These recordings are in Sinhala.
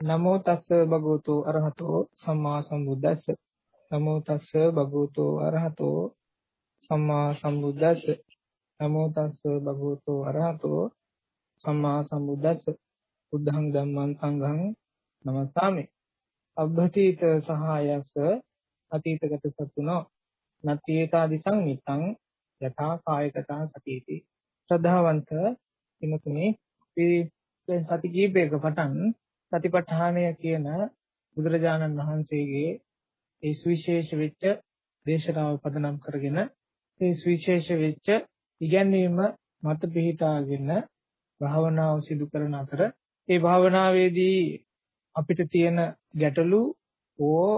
නමෝ තස්ස භගවතු අරහතෝ සම්මා සම්බුද්දස්ස. නමෝ තස්ස භගවතු අරහතෝ සම්මා සම්බුද්දස්ස. නමෝ තස්ස භගවතු අරහතෝ සම්මා සම්බුද්දස්ස. බුද්ධං ධම්මං සංඝං නමස්සාමි. අබ්බතීත සහායස්ස අතීතගත සතුනෝ නත්‍යේතාදි සංමිතං යථා කායකතා සතිති. ශ්‍රද්ධාවන්ත කිමතුනේ මේ සති කීපයක පටන් සතිපට්ඨානය කියන බුදුරජාණන් වහන්සේගේ ඒ සුවිශේෂ වෙච්ච දේශනාව පදනම් කරගෙන ඒ සුවිශේෂ වෙච්ච ඉගැන්වීම මත පිහිටාගෙන භාවනාව සිදු කරන අතර ඒ භාවනාවේදී අපිට තියෙන ගැටලු ඕ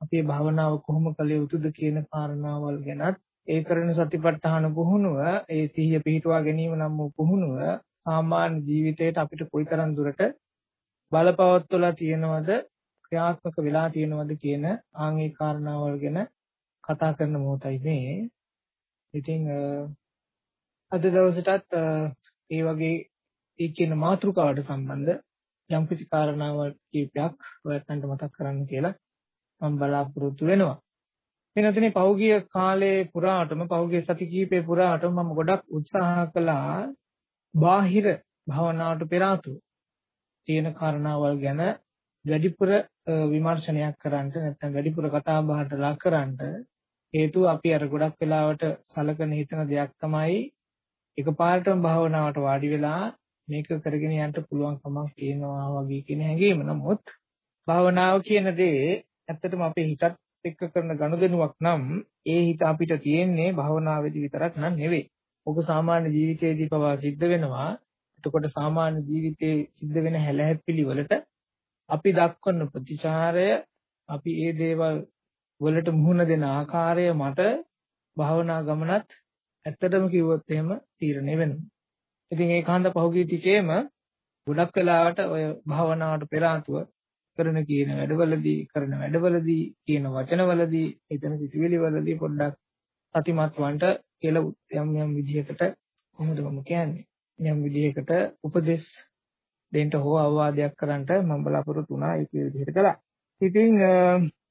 අපේ භාවනාව කොහොම කළ යුතුද කියන කාරණාවල් ගැනත් ඒ කරන සතිපට්ඨාන පුහුණුව ඒ සිහිය පිහිටුවා ගැනීම නම් වූ පුහුණුව සාමාන්‍ය ජීවිතයට අපිට කොයිතරම් දුරට බලපවත්වලා තියෙනවද ක්‍රියාත්මක වෙලා තියෙනවද කියන ආන්ගේ කාරණාවල් ගැන කතා කරන මොහොතයි මේ. ඉතින් අද දවසටත් ඒ වගේ ඒ කියන මාතෘකාවට සම්බන්ධ යම්කිසි කාරණාවල් කීපයක් ඔයයන්ට මතක් කරන්න කියලා මම බලාපොරොත්තු වෙනවා. වෙනතනේ පෞගිය කාලේ පුරාටම පෞගිය සති කීපේ පුරාටම මම ගොඩක් උත්සාහ කළා බාහිර භවනාවට පෙර ආතුව තියෙන කාරණාවල් ගැන වැඩිපුර විමර්ශනයක් කරන්න නැත්නම් වැඩිපුර කතා බහට ලක් කරන්න හේතුව අපි අර ගොඩක් වෙලාවට සලකන හිතන දෙයක් තමයි එකපාරටම භාවනාවට වාඩි වෙලා මේක කරගෙන යන්න පුළුවන් කමක් තියෙනවා වගේ කියන හැඟීම. නමුත් භාවනාව කියන දේ ඇත්තටම අපේ හිතත් එක්ක කරන ගනුදෙනුවක් නම් ඒ හිත අපිට තියෙන්නේ භාවනාවේදී විතරක් නන් නෙවෙයි. ඔබ සාමාන්‍ය ජීවිතයේදී පවා සිද්ධ වෙනවා එතකොට සාමාන්‍ය ජීවිතයේ සිද්ධ වෙන හැලහැප්පිලි වලට අපි දක්වන ප්‍රතිචාරය අපි ඒ දේවල් වලට මුහුණ දෙන ආකාරය මත භාවනා ගමනත් ඇත්තටම කිව්වොත් එහෙම තීරණය වෙනවා. ඉතින් ඒ කාන්ද පහුගිය ටිකේම ගොඩක් වෙලාවට ඔය භාවනාවට පෙර ආතුව කරන කියන වැඩවලදී කරන වැඩවලදී කියන වචනවලදී එතන සිතුවිලි වලදී පොඩ්ඩක් සතිමත් වන්ට කියලා යම් යම් විදිහකට කොහොමද මම කියන්නේ යම් විදිහකට උපදෙස් දෙන්න හෝ අවවාදයක් කරන්නට මම බලාපොරොත්තු වුණා ඒක විදිහට කළා. ඉතින්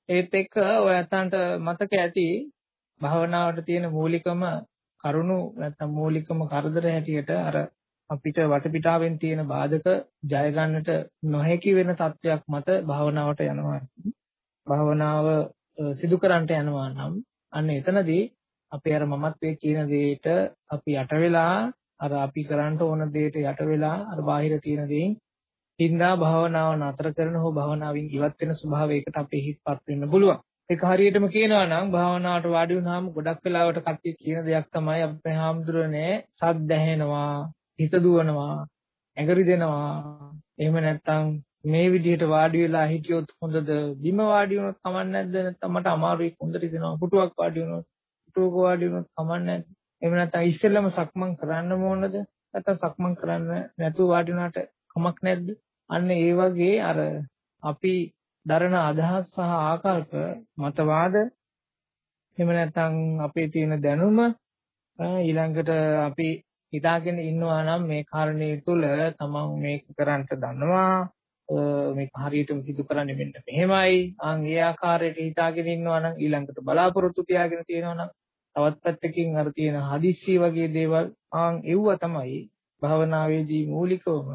ඒත් එක්ක ඔයයන්ට මතක ඇති භාවනාවට තියෙන මූලිකම කරුණු නැත්නම් මූලිකම කරදර හැටියට අර අපිට වටපිටාවෙන් තියෙන බාධක ජය ගන්නට නොහැකි වෙන තත්වයක් මත භාවනාවට යනවා. භාවනාව සිදු කරන්නට යනවා නම් අන්න එතනදී අපි අර මමත්වයේ කියන දෙයට අපි යට වෙලා අර අපි කරන්න ඕන දෙයට යට වෙලා අර බාහිර තියෙන දේෙන් හින්දා භාවනාව නතර කරන හෝ භාවනාවෙන් ඉවත් වෙන ස්වභාවයකට අපේ හිතපත් වෙන්න පුළුවන්. ඒක හරියටම කියනවා නම් භාවනාවට වාඩි වුණාම ගොඩක් වෙලාවට කට්ටිය කියන දෙයක් තමයි අපේ හාමුදුරනේ සද්ද ඇහෙනවා, හිත දුවනවා, ඇඟරි දෙනවා. එහෙම නැත්නම් මේ විදිහට වාඩි වෙලා හිටියොත් හොඳද? බිම වාඩි වුණොත් කමක් නැද්ද? නැත්නම් මට අමාරුයි හොඳට දෙනවා. පුටුවක් වාඩි වුණොත්, පුටුවක වාඩි වුණොත් කමක් නැද්ද? එහෙම නැත්නම් ඉස්සෙල්ලම සක්මන් කරන්න ඕනද? නැත්නම් සක්මන් කරන්න නැතුව වාඩි වුණාට කමක් නැද්ද? අන්න ඒ වගේ අර අපි දරන අදහස් සහ ආකල්ප මතවාද එහෙම නැත්නම් අපේ තියෙන දැනුම ඊළඟට අපි හිතාගෙන ඉන්නවා නම් මේ කාරණේ තුල තමන් මේක කරන්න දන්නවා මේක හරියටම සිදු කරන්නේ මෙන්න මෙහෙමයි ආන් ඒ ආකාරයට හිතාගෙන ඉන්නවා නම් ඊළඟට බලාපොරොත්තු තියාගෙන තියෙනවා නම් තවත් පැත්තකින් අර තියෙන හදිස්සි වගේ දේවල් ආන් එව්ව තමයි භවනාවේදී මූලිකවම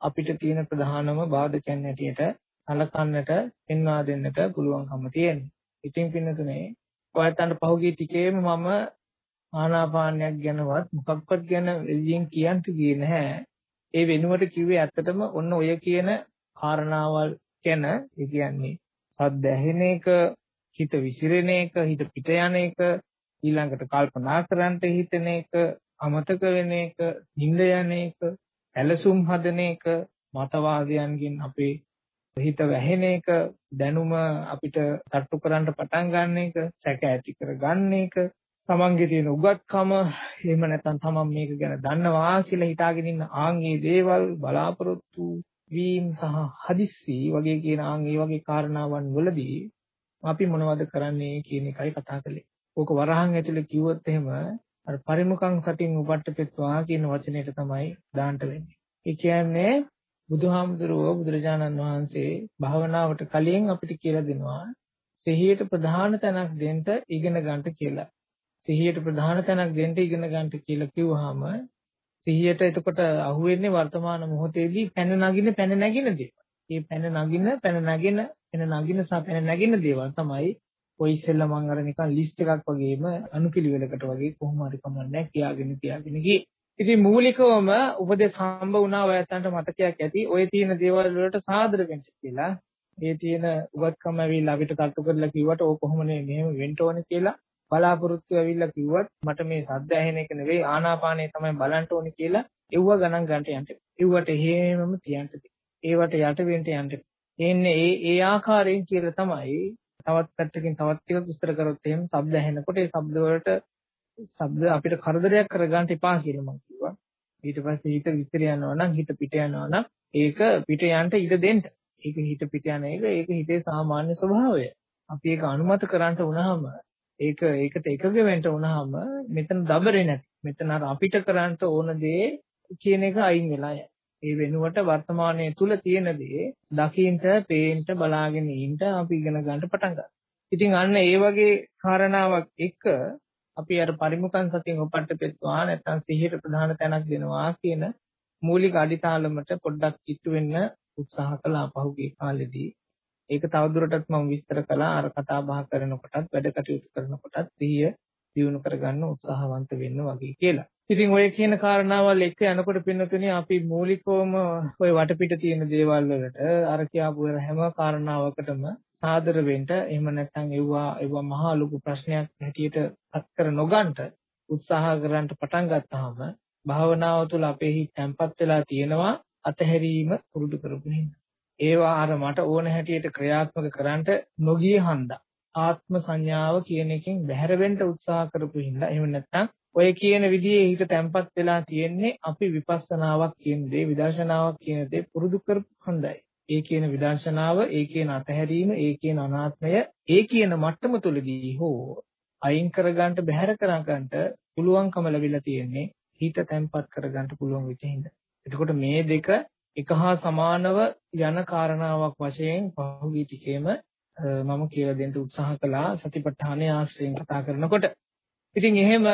අපිට තියෙන ප්‍රධානම බාධකයන් හැටියට සලකන්නට පෙන්වා දෙන්නට පුළුවන්කම තියෙනවා. ඉතින් පින්නතුනේ ඔයයන්ට පහුගිය ටිකේම මම ආනාපානයක් ගැනවත් මොකක්වත් ගැන එළියෙන් කියන්න ගියේ නැහැ. ඒ වෙනුවට කිව්වේ ඇත්තටම ඔන්න ඔය කියන කාරණාවල් ගැන ඒ කියන්නේ සද්ද ඇහෙන එක, හිත විසිරෙන එක, හිත පිට යන එක, ඊළඟට කල්පනා කරන්නට හිතෙන එක, අමතක වෙන එක, නිින්ද යන එක, ඇලසුම් හදන එක, මතවාදයන්ගෙන් අපේ හිත වැහෙන එක, දැනුම අපිට තට්ටු කරන්න පටන් ගන්න එක, සැක ඇති කර ගන්න එක, තමන්ගේ තියෙන උගත්කම එහෙම නැත්නම් තමන් මේක ගැන දන්නවා කියලා හිතාගෙන ඉන්න ආන්ගේ දේවල් බලාපොරොත්තු වීම සහ හදිස්සි වගේ කියන ආන්ගේ වගේ කාරණාවන් වලදී අපි මොනවද කරන්නේ කියන එකයි කතා කළේ. ඕක වරහන් ඇතුලේ කිව්වොත් එහෙම අර පරිමුඛං සතින් උපට්ඨපෙත්වා කියන වචනයට තමයි දාන්න වෙන්නේ. ඒ කියන්නේ බුදුහාමුදුරුවෝ බුදුරජාණන් වහන්සේ භාවනාවට කලින් අපිට කියලා දෙනවා සිහියට ප්‍රධාන තැනක් දෙන්න ඉගෙන ගන්න කියලා. සිහියට ප්‍රධාන තැනක් දෙන්න ඉගෙන ගන්න කියලා කිව්වහම සිහියට එතකොට අහුවෙන්නේ වර්තමාන මොහොතේදී පැන නගින පැන නැගින දේවල්. මේ පැන නගින පැන නැගින පැන නගින සහ පැන නැගින දේවල් තමයි ඔය ඉස්සෙල්ලා මම අර නිකන් ලිස්ට් එකක් වගේම අනුපිළිවෙලකට වගේ කොහොම හරි කමන්නේ කියාගෙන කියාගෙන ගියේ. ඉතින් මූලිකවම උපදේශ හම්බ වුණා ඔයයන්ට මතකයක් ඇති. ඔය තියෙන දේවල් වලට සාදර වෙන්න කියලා. ඒ තියෙන උගත්කම ඇවිල්ලා අපිට තට්ටු කරලා කිව්වට ඕක කොහොමනේ මෙහෙම වෙන්න ඕනේ කියලා බලාපොරොත්තු ඇවිල්ලා කිව්වත් මට මේ සද්ද ඇහෙන එක නෙවෙයි ආනාපානය තමයි බලන්න ඕනේ කියලා එව්ව ගණන් ගන්නට යන්න. එව්වට හේමම තියන්න. ඒවට යට වෙන්න යන්න. එන්නේ ඒ ඒ ආකාරයෙන් කියලා තමයි තවත් පැත්තකින් තවත් ටිකක් විස්තර කරොත් එහෙම ශබ්ද ඇහෙනකොට ඒ ශබ්ද වලට ශබ්ද අපිට කරදරයක් කරගන්න එපා කියලා මම කිව්වා. ඊට පස්සේ හිත විසිර යනවා නම් හිත පිට යනවා නම් ඒක පිට යන්න ඉඩ දෙන්න. ඒක හිත පිට යන එක ඒක හිතේ සාමාන්‍ය ස්වභාවය. අපි ඒක අනුමත කරන්න වුණාම ඒක ඒකට එකග වෙන්න වුණාම මෙතන දබරේ නැති. මෙතන අර අපිට කරන්න ඕන දේ කියන එක අයින් වෙලා යනවා. ඒ වෙනුවට වර්තමානයේ තුල තියෙන දේ දකින්ට, පේන්න, බලාගෙන ඉන්න අපි ඉගෙන ගන්න පටන් ගන්නවා. ඉතින් අන්න ඒ වගේ කාරණාවක් එක්ක අපි අර පරිමුඛන් සතියෙන් උපට්ඨපෙත්වා නැත්නම් සිහියට ප්‍රධාන තැනක් දෙනවා කියන මූලික අඩිතාලමට පොඩ්ඩක් ඉතු වෙන්න උත්සාහ කළා පහුගිය කාලෙදී. ඒක තවදුරටත් මම විස්තර කළා අර කතා බහ කරනකොටත් වැඩ කටයුතු කරනකොටත් සිහිය දියුණු කරගන්න උත්සාහවන්ත වෙන්න වගේ කියලා. ඉතින් ඔය කියන කාරණාවල් එක්ක යනකොට පින්නතුනේ අපි මූලිකවම ඔය වටපිට තියෙන දේවල් වලට අර කියාපු හැම කාරණාවකටම සාදර වෙන්න එහෙම නැත්නම් එවුවා එවුවා මහා ලොකු ප්‍රශ්නයක් හැටියට අත් කර නොගන්ට උත්සාහ කරන්න පටන් ගත්තාම භාවනාව තුළ අපේ හිත තැම්පත් වෙලා තියෙනවා අතහැරීම පුරුදු කරපු හින්දා. ඒවා අර මට ඕන හැටියට ක්‍රියාත්මක කරන්නට නොගිය හන්දා. ආත්ම සංඥාව කියන එකෙන් බැහැර වෙන්න උත්සාහ කරපු හින්දා එහෙම නැත්නම් ඔය කියන විදිහේ හිත තැම්පත් වෙලා තියෙන්නේ අපි විපස්සනාවක් කියන දේ විදර්ශනාවක් කියන දේ පුරුදු කරපු හන්දයි. ඒ කියන විදර්ශනාව, ඒ කියන අතහැරීම, ඒ කියන අනාත්මය, ඒ කියන මට්ටම තුලදී හෝ අයින් කරගන්න බැහැර කරගන්න පුළුවන්කම ලැබිලා තියෙන්නේ හිත තැම්පත් කරගන්න පුළුවන් වෙච්ච හින්දා. එතකොට මේ දෙක එක හා සමානව යන කාරණාවක් වශයෙන් පහුගිය ටිකේම මම කියලා දෙන්න උත්සාහ කළා සතිපට්ඨානයේ ආශ්‍රයෙන් කතා කරනකොට. ඉතින් එහෙම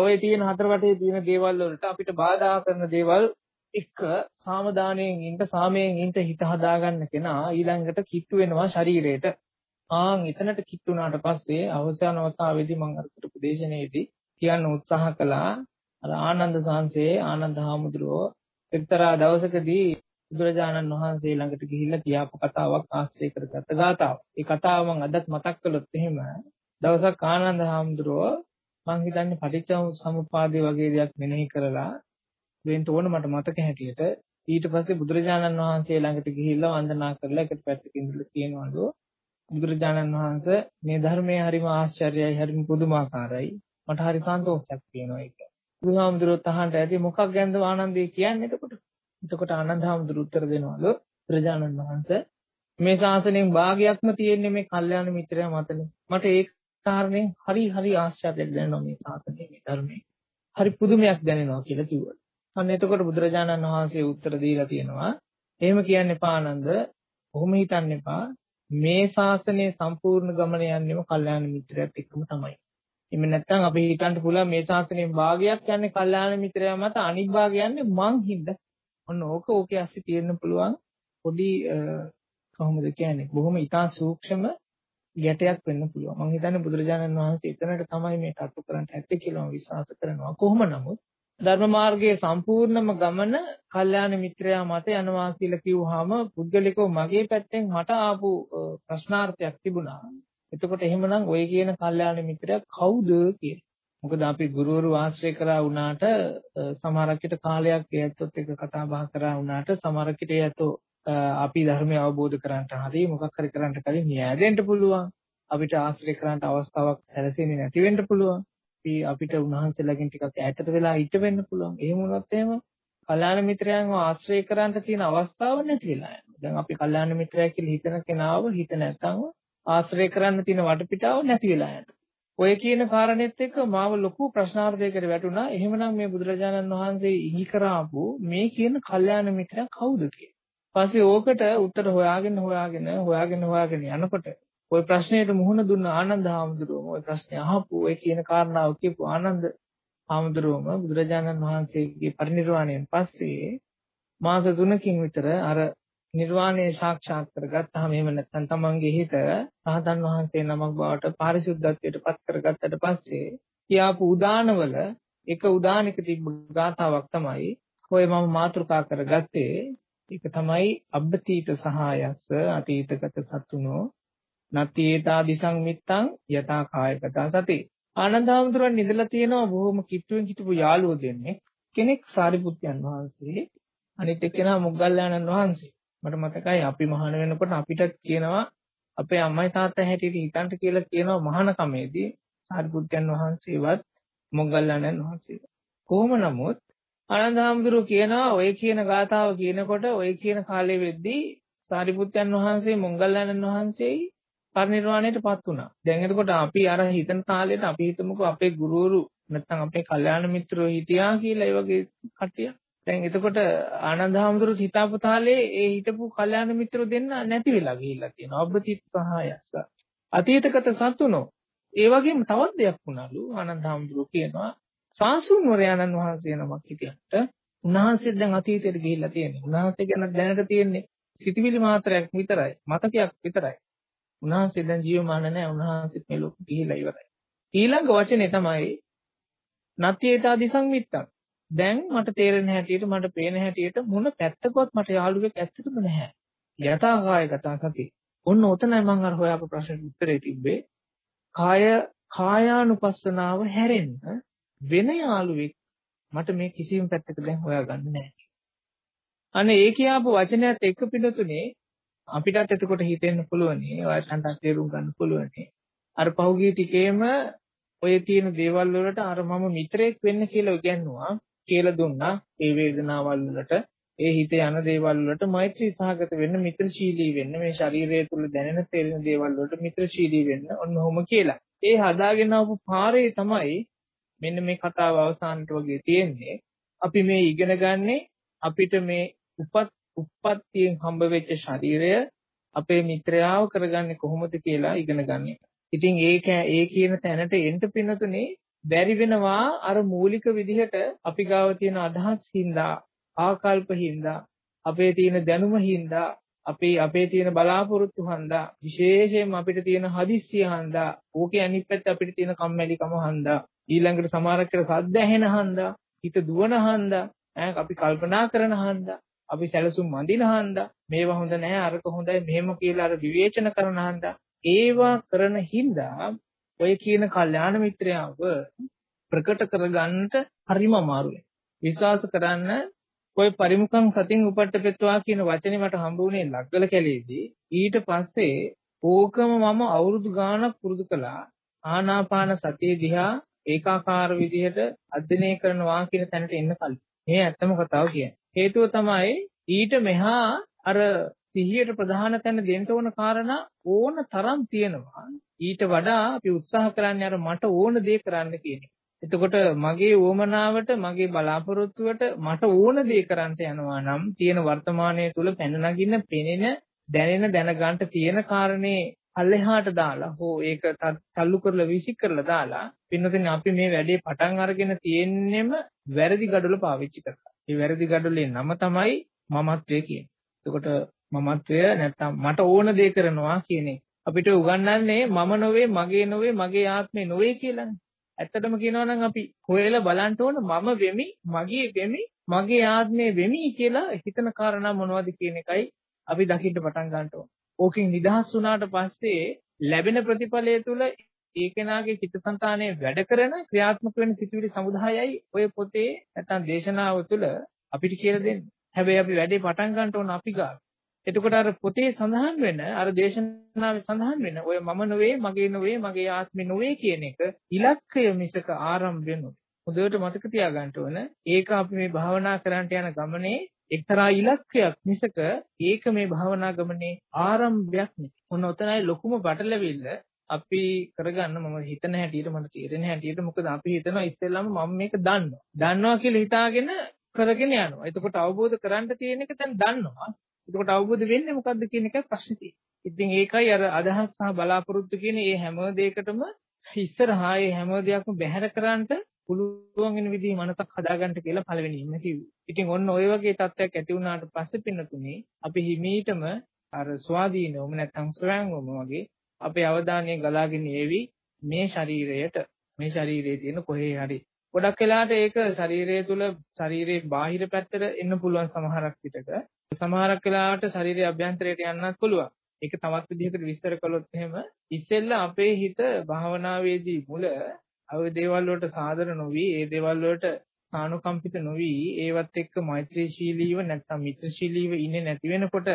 ඔය තියෙන හතර වටේ තියෙන දේවල් වලට අපිට බාධා කරන දේවල් එක්ක සාමදානයෙන් ඉන්න සාමයෙන් ඉන්න හිත හදාගන්න කෙනා ඊළඟට කිට්ටු වෙනවා ශරීරයට. ආන් එතනට කිට්ටු වුණාට පස්සේ අවසාන වතාවේදී මම අර කරපු දේශනාවේදී කියන්න උත්සාහ කළා අර ආනන්ද සාංශේ ආනන්ද හාමුදුරුවෝ එක්තරා දවසකදී බුදුරජාණන් වහන්සේ ළඟට ගිහිල්ලා කියාපු කතාවක් ආශ්‍රය කරගත්ත ගාතාවක්. ඒ කතාව මම අදත් මතක් කළොත් එහෙම දවසක් ආනන්ද හාමුදුරුවෝ මං හිතන්නේ පටිච්ච සමුප්පාදේ වගේ දෙයක් මෙනෙහි කරලා වෙන්න ඕන මට මතක හැටියට ඊට පස්සේ බුදුරජාණන් වහන්සේ ළඟට ගිහිල්ලා වන්දනා කරලා එක පැත්තකින් ඉඳලා කියනවලු බුදුරජාණන් වහන්සේ මේ ධර්මයේ හරිම ආශ්චර්යයි හරිම පුදුමාකාරයි මට හරි සන්තෝෂයක් තියෙනවා ඒක. බුදුහාමුදුරුවෝ තහන්න ඇති මොකක් ගැනද ආනන්දේ කියන්නේ එතකොට? එතකොට ආනන්ද හාමුදුරුවෝ උත්තර දෙනවලු බුදුරජාණන් වහන්සේ මේ ශාසනයෙන් භාගයක්ම තියෙන්නේ මේ කල්යාණ මිත්‍රයා මතනේ. මට ඒ කාරණෙන් හරි හරි ආශ්චර්යයක් දැනෙනවා මේ ශාසනයේ මේ ධර්මයේ. හරි පුදුමයක් දැනෙනවා කියලා කිව්වා. අන්න එතකොට බුදුරජාණන් වහන්සේ උත්තර දීලා තියෙනවා. එහෙම කියන්න එපා ආනන්ද. කොහොම හිතන්න එපා. මේ ශාසනය සම්පූර්ණ ගමන යන්නේම කල්යාණ මිත්‍රයත් එක්කම තමයි. එහෙම නැත්නම් අපි හිතන්න පුළුවන් මේ ශාසනයේ භාගයක් යන්නේ කල්යාණ මිත්‍රයා මත අනිත් භාගය යන්නේ මං හින්දා. ඔන්න ඕක ඕකේ ඇස්සේ තියෙන්න පුළුවන් පොඩි කොහොමද කියන්නේ බොහොම ඊටා සූක්ෂම ගැටයක් වෙන්න පුළුවන්. මම හිතන්නේ බුදුරජාණන් වහන්සේ එතනට තමයි මේ තට්ටු කරන්න ඇත්තේ කියලා මම විශ්වාස කරනවා. කොහොම නමුත් ධර්ම මාර්ගයේ සම්පූර්ණම ගමන කල්යාණ මිත්‍රයා මත යනවා කියලා කිව්වහම පුද්ගලිකව මගේ පැත්තෙන් මට ආපු ප්‍රශ්නාර්ථයක් තිබුණා. එතකොට එහෙමනම් ඔය කියන කල්යාණ මිත්‍රයා කවුද කියලා. මොකද අපි ගුරුවරු ආශ්‍රය කරා වුණාට සමහරකට කාලයක් ඒත්තොත් එක කතා බහ කරා වුණාට සමහරකට ඒත්තෝ අපි ධර්මය අවබෝධ කරගන්නට හරි මොකක් හරි කරන්න කලින් න්යායදෙන්න පුළුවන්. අපිට ආශ්‍රය කරන්න අවස්ථාවක් සැලසෙන්නේ නැති වෙන්න පුළුවන්. අපි අපිට උන්වහන්සේලාගෙන් ටිකක් ඈතට වෙලා හිට වෙන්න පුළුවන්. එහෙම වුණොත් එහෙම කල්යාණ මිත්‍රයන්ව ආශ්‍රය කරන්න තියෙන අවස්ථාව නැති වෙලා යනවා. දැන් අපි කල්යාණ මිත්‍රයෙක් කියලා හිතන කෙනාව හිත නැත්නම් ආශ්‍රය කරන්න තියෙන වටපිටාව නැති වෙලා යනවා. ඔය කියන කාරණෙත් එක්ක මාව ලොකු ප්‍රශ්නාර්ථයකට වැටුණා. එහෙමනම් මේ බුදුරජාණන් වහන්සේ ඉහි කරාපු මේ කියන කල්යාණ මිත්‍රයා කවුද කියලා. පස්සේ ඕකට උත්තර හොයාගෙන හොයාගෙන හොයාගෙන හොයාගෙන යනකොට ওই ප්‍රශ්නෙට මුහුණ දුන්න ආනන්ද හාමුදුරුවෝ ওই ප්‍රශ්නේ අහපු ඔය කියන කාරණාව කියපු ආනන්ද හාමුදුරුවෝම බුදුරජාණන් වහන්සේගේ පරිනිර්වාණයෙන් පස්සේ මාස 3කින් විතර අර නිර්වාණය සාක්ෂාත් කරගත්තාම එහෙම නැත්නම් තමන්ගේ හිත රහතන් වහන්සේ නමක් බවට පාරිශුද්ධත්වයට පත් කරගත්තට පස්සේ කියාපු උදානවල එක උදානයක තිබ්බ ගාතාවක් තමයි ඔය මම මාතෘකා කරගත්තේ. ඒක තමයි අබ්බතීත සහායස්ස අතීතගත සතුනෝ නතිේතා දිසංමිත්තං යතා කායගතා සති. ආනන්ද හාමුදුරන් ඉඳලා තියෙනවා බොහොම කිට්ටුවෙන් හිටපු යාළුවෝ දෙන්නේ කෙනෙක් සාරිපුත්යන් වහන්සේ අනිත් එක්කෙනා මොග්ගල්ලානන් වහන්සේ. මට මතකයි අපි මහාන වෙනකොට අපිට කියනවා අපේ අම්මයි තාත්තා හැටියට හිතන්ට කියලා කියනවා මහාන කමේදී සාරිපුත්යන් වහන්සේවත් මොග්ගල්ලානන් වහන්සේ කොහොම නමුත් ආනන්ද හාමුදුරුවෝ කියනවා ඔය කියන ගාතාව කියනකොට ඔය කියන කාලේ වෙද්දී සාරිපුත්යන් වහන්සේ මොග්ගල්ලානන් වහන්සේයි පරිනිර්වාණයටපත් වුණා. දැන් එතකොට අපි අර හිතන තාලෙට අපි හිතමුකෝ අපේ ගුරුවරු නැත්නම් අපේ කල්යාණ මිත්‍රයෝ හිටියා කියලා ඒ වගේ කට්ටිය. දැන් එතකොට ආනන්ද හැමතුරුත් හිතාපු තාලේ ඒ හිටපු කල්යාණ මිත්‍රයෝ දෙන්න නැති වෙලා ගිහිල්ලා තියෙනවා. අබ්බතිත් සහායස්ස. අතීතගත සතුනෝ. ඒ වගේම තවත් දෙයක් වුණලු ආනන්ද හැමතුරුෝ කියනවා සාසුන් වරයාණන් වහන්සේ නමක් හිටියට උන්වහන්සේ දැන් අතීතයට ගිහිල්ලා තියෙනවා. උන්වහන්සේ ගැන දැනට තියෙන්නේ සිතිවිලි මාත්‍රයක් විතරයි. මතකයක් විතරයි. උන්වහන්සේ දැන් ජීවමාන නැහැ. උන්වහන්සේත් මේ ලෝකෙ ගිහිලා ඉවරයි. ඊළඟ වචනේ තමයි නත්‍යේතා දිසංමිත්තං. දැන් මට තේරෙන හැටියට මට පේන හැටියට මොන පැත්තකවත් මට යාළුවෙක් ඇත්තටම නැහැ. යථා කායගත සති. ඔන්න ඔතනයි මම අර හොයාපු ප්‍රශ්නෙට උත්තරේ තිබ්බේ. කාය කායානුපස්සනාව හැරෙන්න වෙන යාළුවෙක් මට මේ කිසිම පැත්තක දැන් හොයාගන්න නැහැ. අනේ ඒ කියාපු වචනයත් එක්ක පිටුතුනේ අපිටත් එතකොට හිතෙන්න පුළුවනි ඔයයන්ට තේරුම් ගන්න පුළුවනි අර පහුගිය ටිකේම ඔය තියෙන දේවල් වලට අර මම මිත්‍රයෙක් වෙන්න කියලා ඉගැන්නුවා කියලා දුන්නා ඒ වේදනාවල් වලට ඒ හිතේ යන දේවල් වලට මෛත්‍රී සහගත වෙන්න මිත්‍රශීලී වෙන්න මේ ශරීරය තුල දැනෙන තේරෙන දේවල් වලට මිත්‍රශීලී වෙන්න ඔන්න ඔහොම කියලා. ඒ හදාගෙන ආපු පාරේ තමයි මෙන්න මේ කතාව අවසානට වගේ තියෙන්නේ. අපි මේ ඉගෙන ගන්නේ අපිට මේ උපත් උප්පත්තියෙන් හම්බ වෙච්ච ශරීරය අපේ මිත්‍රයාව කරගන්නේ කොහොමද කියලා ඉගෙන ගන්න එක. ඉතින් ඒක ඒ කියන තැනට එන්න පින්නතුනේ බැරි වෙනවා අර මූලික විදිහට අපි ගාව තියෙන අදහස් හින්දා ආකල්ප හින්දා අපේ තියෙන දැනුම හින්දා අපේ අපේ තියෙන බලාපොරොත්තු හන්දා විශේෂයෙන්ම අපිට තියෙන හදිස්සිය හන්දා ඕකේ අනිත් පැත්ත අපිට තියෙන කම්මැලිකම හන්දා ඊළඟට සමහරක් කියලා සද්ද ඇහෙන හන්දා හිත දුවන හන්දා අපි කල්පනා කරන හන්දා අපි සැලසුම් අඳින හන්දා මේවා හොඳ නැහැ අරක හොඳයි මෙහෙම කියලා අර විවේචන කරන හන්දා ඒවා කරන හින්දා ඔය කියන කල්යාණ මිත්‍රයාව ප්‍රකට කරගන්නට හරිම අමාරුයි. විශ්වාස කරන්න ඔය පරිමුඛං සතින් උපට්ඨපෙත්වා කියන වචනේ මට හම්බ වුණේ ලග්ගල කැලේදී. ඊට පස්සේ ඕකම මම අවුරුදු ගාණක් පුරුදු කළා. ආනාපාන සතිය දිහා ඒකාකාර විදිහට අධ්‍යයනය කරනවා කියන තැනට එන්න කලින්. මේ ඇත්තම කතාව කියන්නේ. හේතුව තමයි ඊට මෙහා අර සිහියට ප්‍රධාන තැන දෙන්න ඕන කාරණා ඕන තරම් තියෙනවා. ඊට වඩා අපි උත්සාහ කරන්නේ අර මට ඕන දේ කරන්න කියන එක. එතකොට මගේ උවමනාවට මගේ බලාපොරොත්තුවට මට ඕන දේ කරන්නට යනවා නම් තියෙන වර්තමානයේ තුල පැන නගින්න පෙනෙන දැනෙන දැනගන්න තියෙන කාරණේ අල්ලෙහාට දාලා හෝ ඒක තල්ලු කරලා විසි කරලා දාලා පින්නතෙන් අපි මේ වැඩේ පටන් අරගෙන තියෙන්නෙම වැරදි gadolo පාවිච්චි කරලා. මේ වැරදි gadolේ නම තමයි මමත්වය කියන්නේ. එතකොට මමත්වය නැත්තම් මට ඕන දේ කරනවා කියන එක. අපිට උගන්වන්නේ මම නොවේ, මගේ නොවේ, මගේ ආත්මේ නොවේ කියලානේ. ඇත්තටම කියනවා නම් අපි හොයලා බලන්න ඕන මම වෙමි, මගේ වෙමි, මගේ ආත්මේ වෙමි කියලා හිතන කාරණා මොනවද කියන එකයි අපි දකින්න පටන් ගන්න ඕන. ඕකෙන් නිදහස් වුණාට පස්සේ ලැබෙන ප්‍රතිඵලය තුළ ඒ කෙනාගේ චිත්තසංතානයේ වැඩ කරන ක්‍රියාත්මක වෙන සිතුවිලි සමුදායයි ඔය පොතේ නැත්නම් දේශනාව තුළ අපිට කියලා දෙන්නේ. හැබැයි අපි වැඩේ පටන් ගන්න ඕන අපි ගාව. එතකොට අර පොතේ සඳහන් වෙන අර දේශනාවේ සඳහන් වෙන ඔය මම නොවේ මගේ නොවේ මගේ ආත්මේ නොවේ කියන එක ඉලක්කය මිසක ආරම්භය නෙවෙයි. හොඳට මතක තියාගන්න ඕන. ඒක අපි මේ භාවනා කරන්නට යන ගමනේ එක්තරා ඉලක්කයක් මිසක ඒක මේ භාවනා ගමනේ ආරම්භයක් නෙවෙයි. ඔන්න ඔතනයි ලොකුම බටලවිල්ල අපි කරගන්න මම හිතන හැටියට මට තේරෙන හැටියට මොකද අපි හිතනවා ඉස්සෙල්ලාම මම මේක දන්නවා. දන්නවා කියලා හිතාගෙන කරගෙන යනවා. එතකොට අවබෝධ කරගන්න තියෙන එක දැන් දන්නවා. එතකොට අවබෝධ වෙන්නේ මොකද්ද කියන එකයි ප්‍රශ්නේ තියෙන්නේ. ඉතින් ඒකයි අර අදහස් සහ බලාපොරොත්තු කියන මේ හැම දෙයකටම ඉස්සරහා මේ හැම දෙයක්ම බැහැර කරන්නට පුළුවන් වෙන විදිහේ මනසක් හදාගන්න කියලා පළවෙනි ඉන්න කිව්වේ. ඉතින් ඔන්න ওই වගේ තත්ත්වයක් ඇති වුණාට පස්සේ පින්නතුනේ අපි හිමීටම අර ස්වාධීනවම නැත්නම් ස්වයංවම වගේ අපේ අවධානය ගලාගෙන ඒවි මේ ශරීරයට මේ ශරීරයේ තියෙන කොහේ හරි ගොඩක් වෙලාවට ඒක ශරීරය තුල ශරීරයේ බාහිර පැත්තට එන්න පුළුවන් සමහරක් විටක සමහරක් වෙලාවට ශරීරයේ අභ්‍යන්තරයට යන්නත් පුළුවන්. ඒක තවත් විදිහකට විස්තර කළොත් එහෙම ඉස්සෙල්ලා අපේ හිත භාවනාවේදී මුල අව දේවල් වලට සාදර නොවි ඒ දේවල් වලට සානුකම්පිත නොවි ඒවත් එක්ක මෛත්‍රීශීලීව නැත්නම් මිත්‍රශීලීව ඉන්නේ නැති වෙනකොට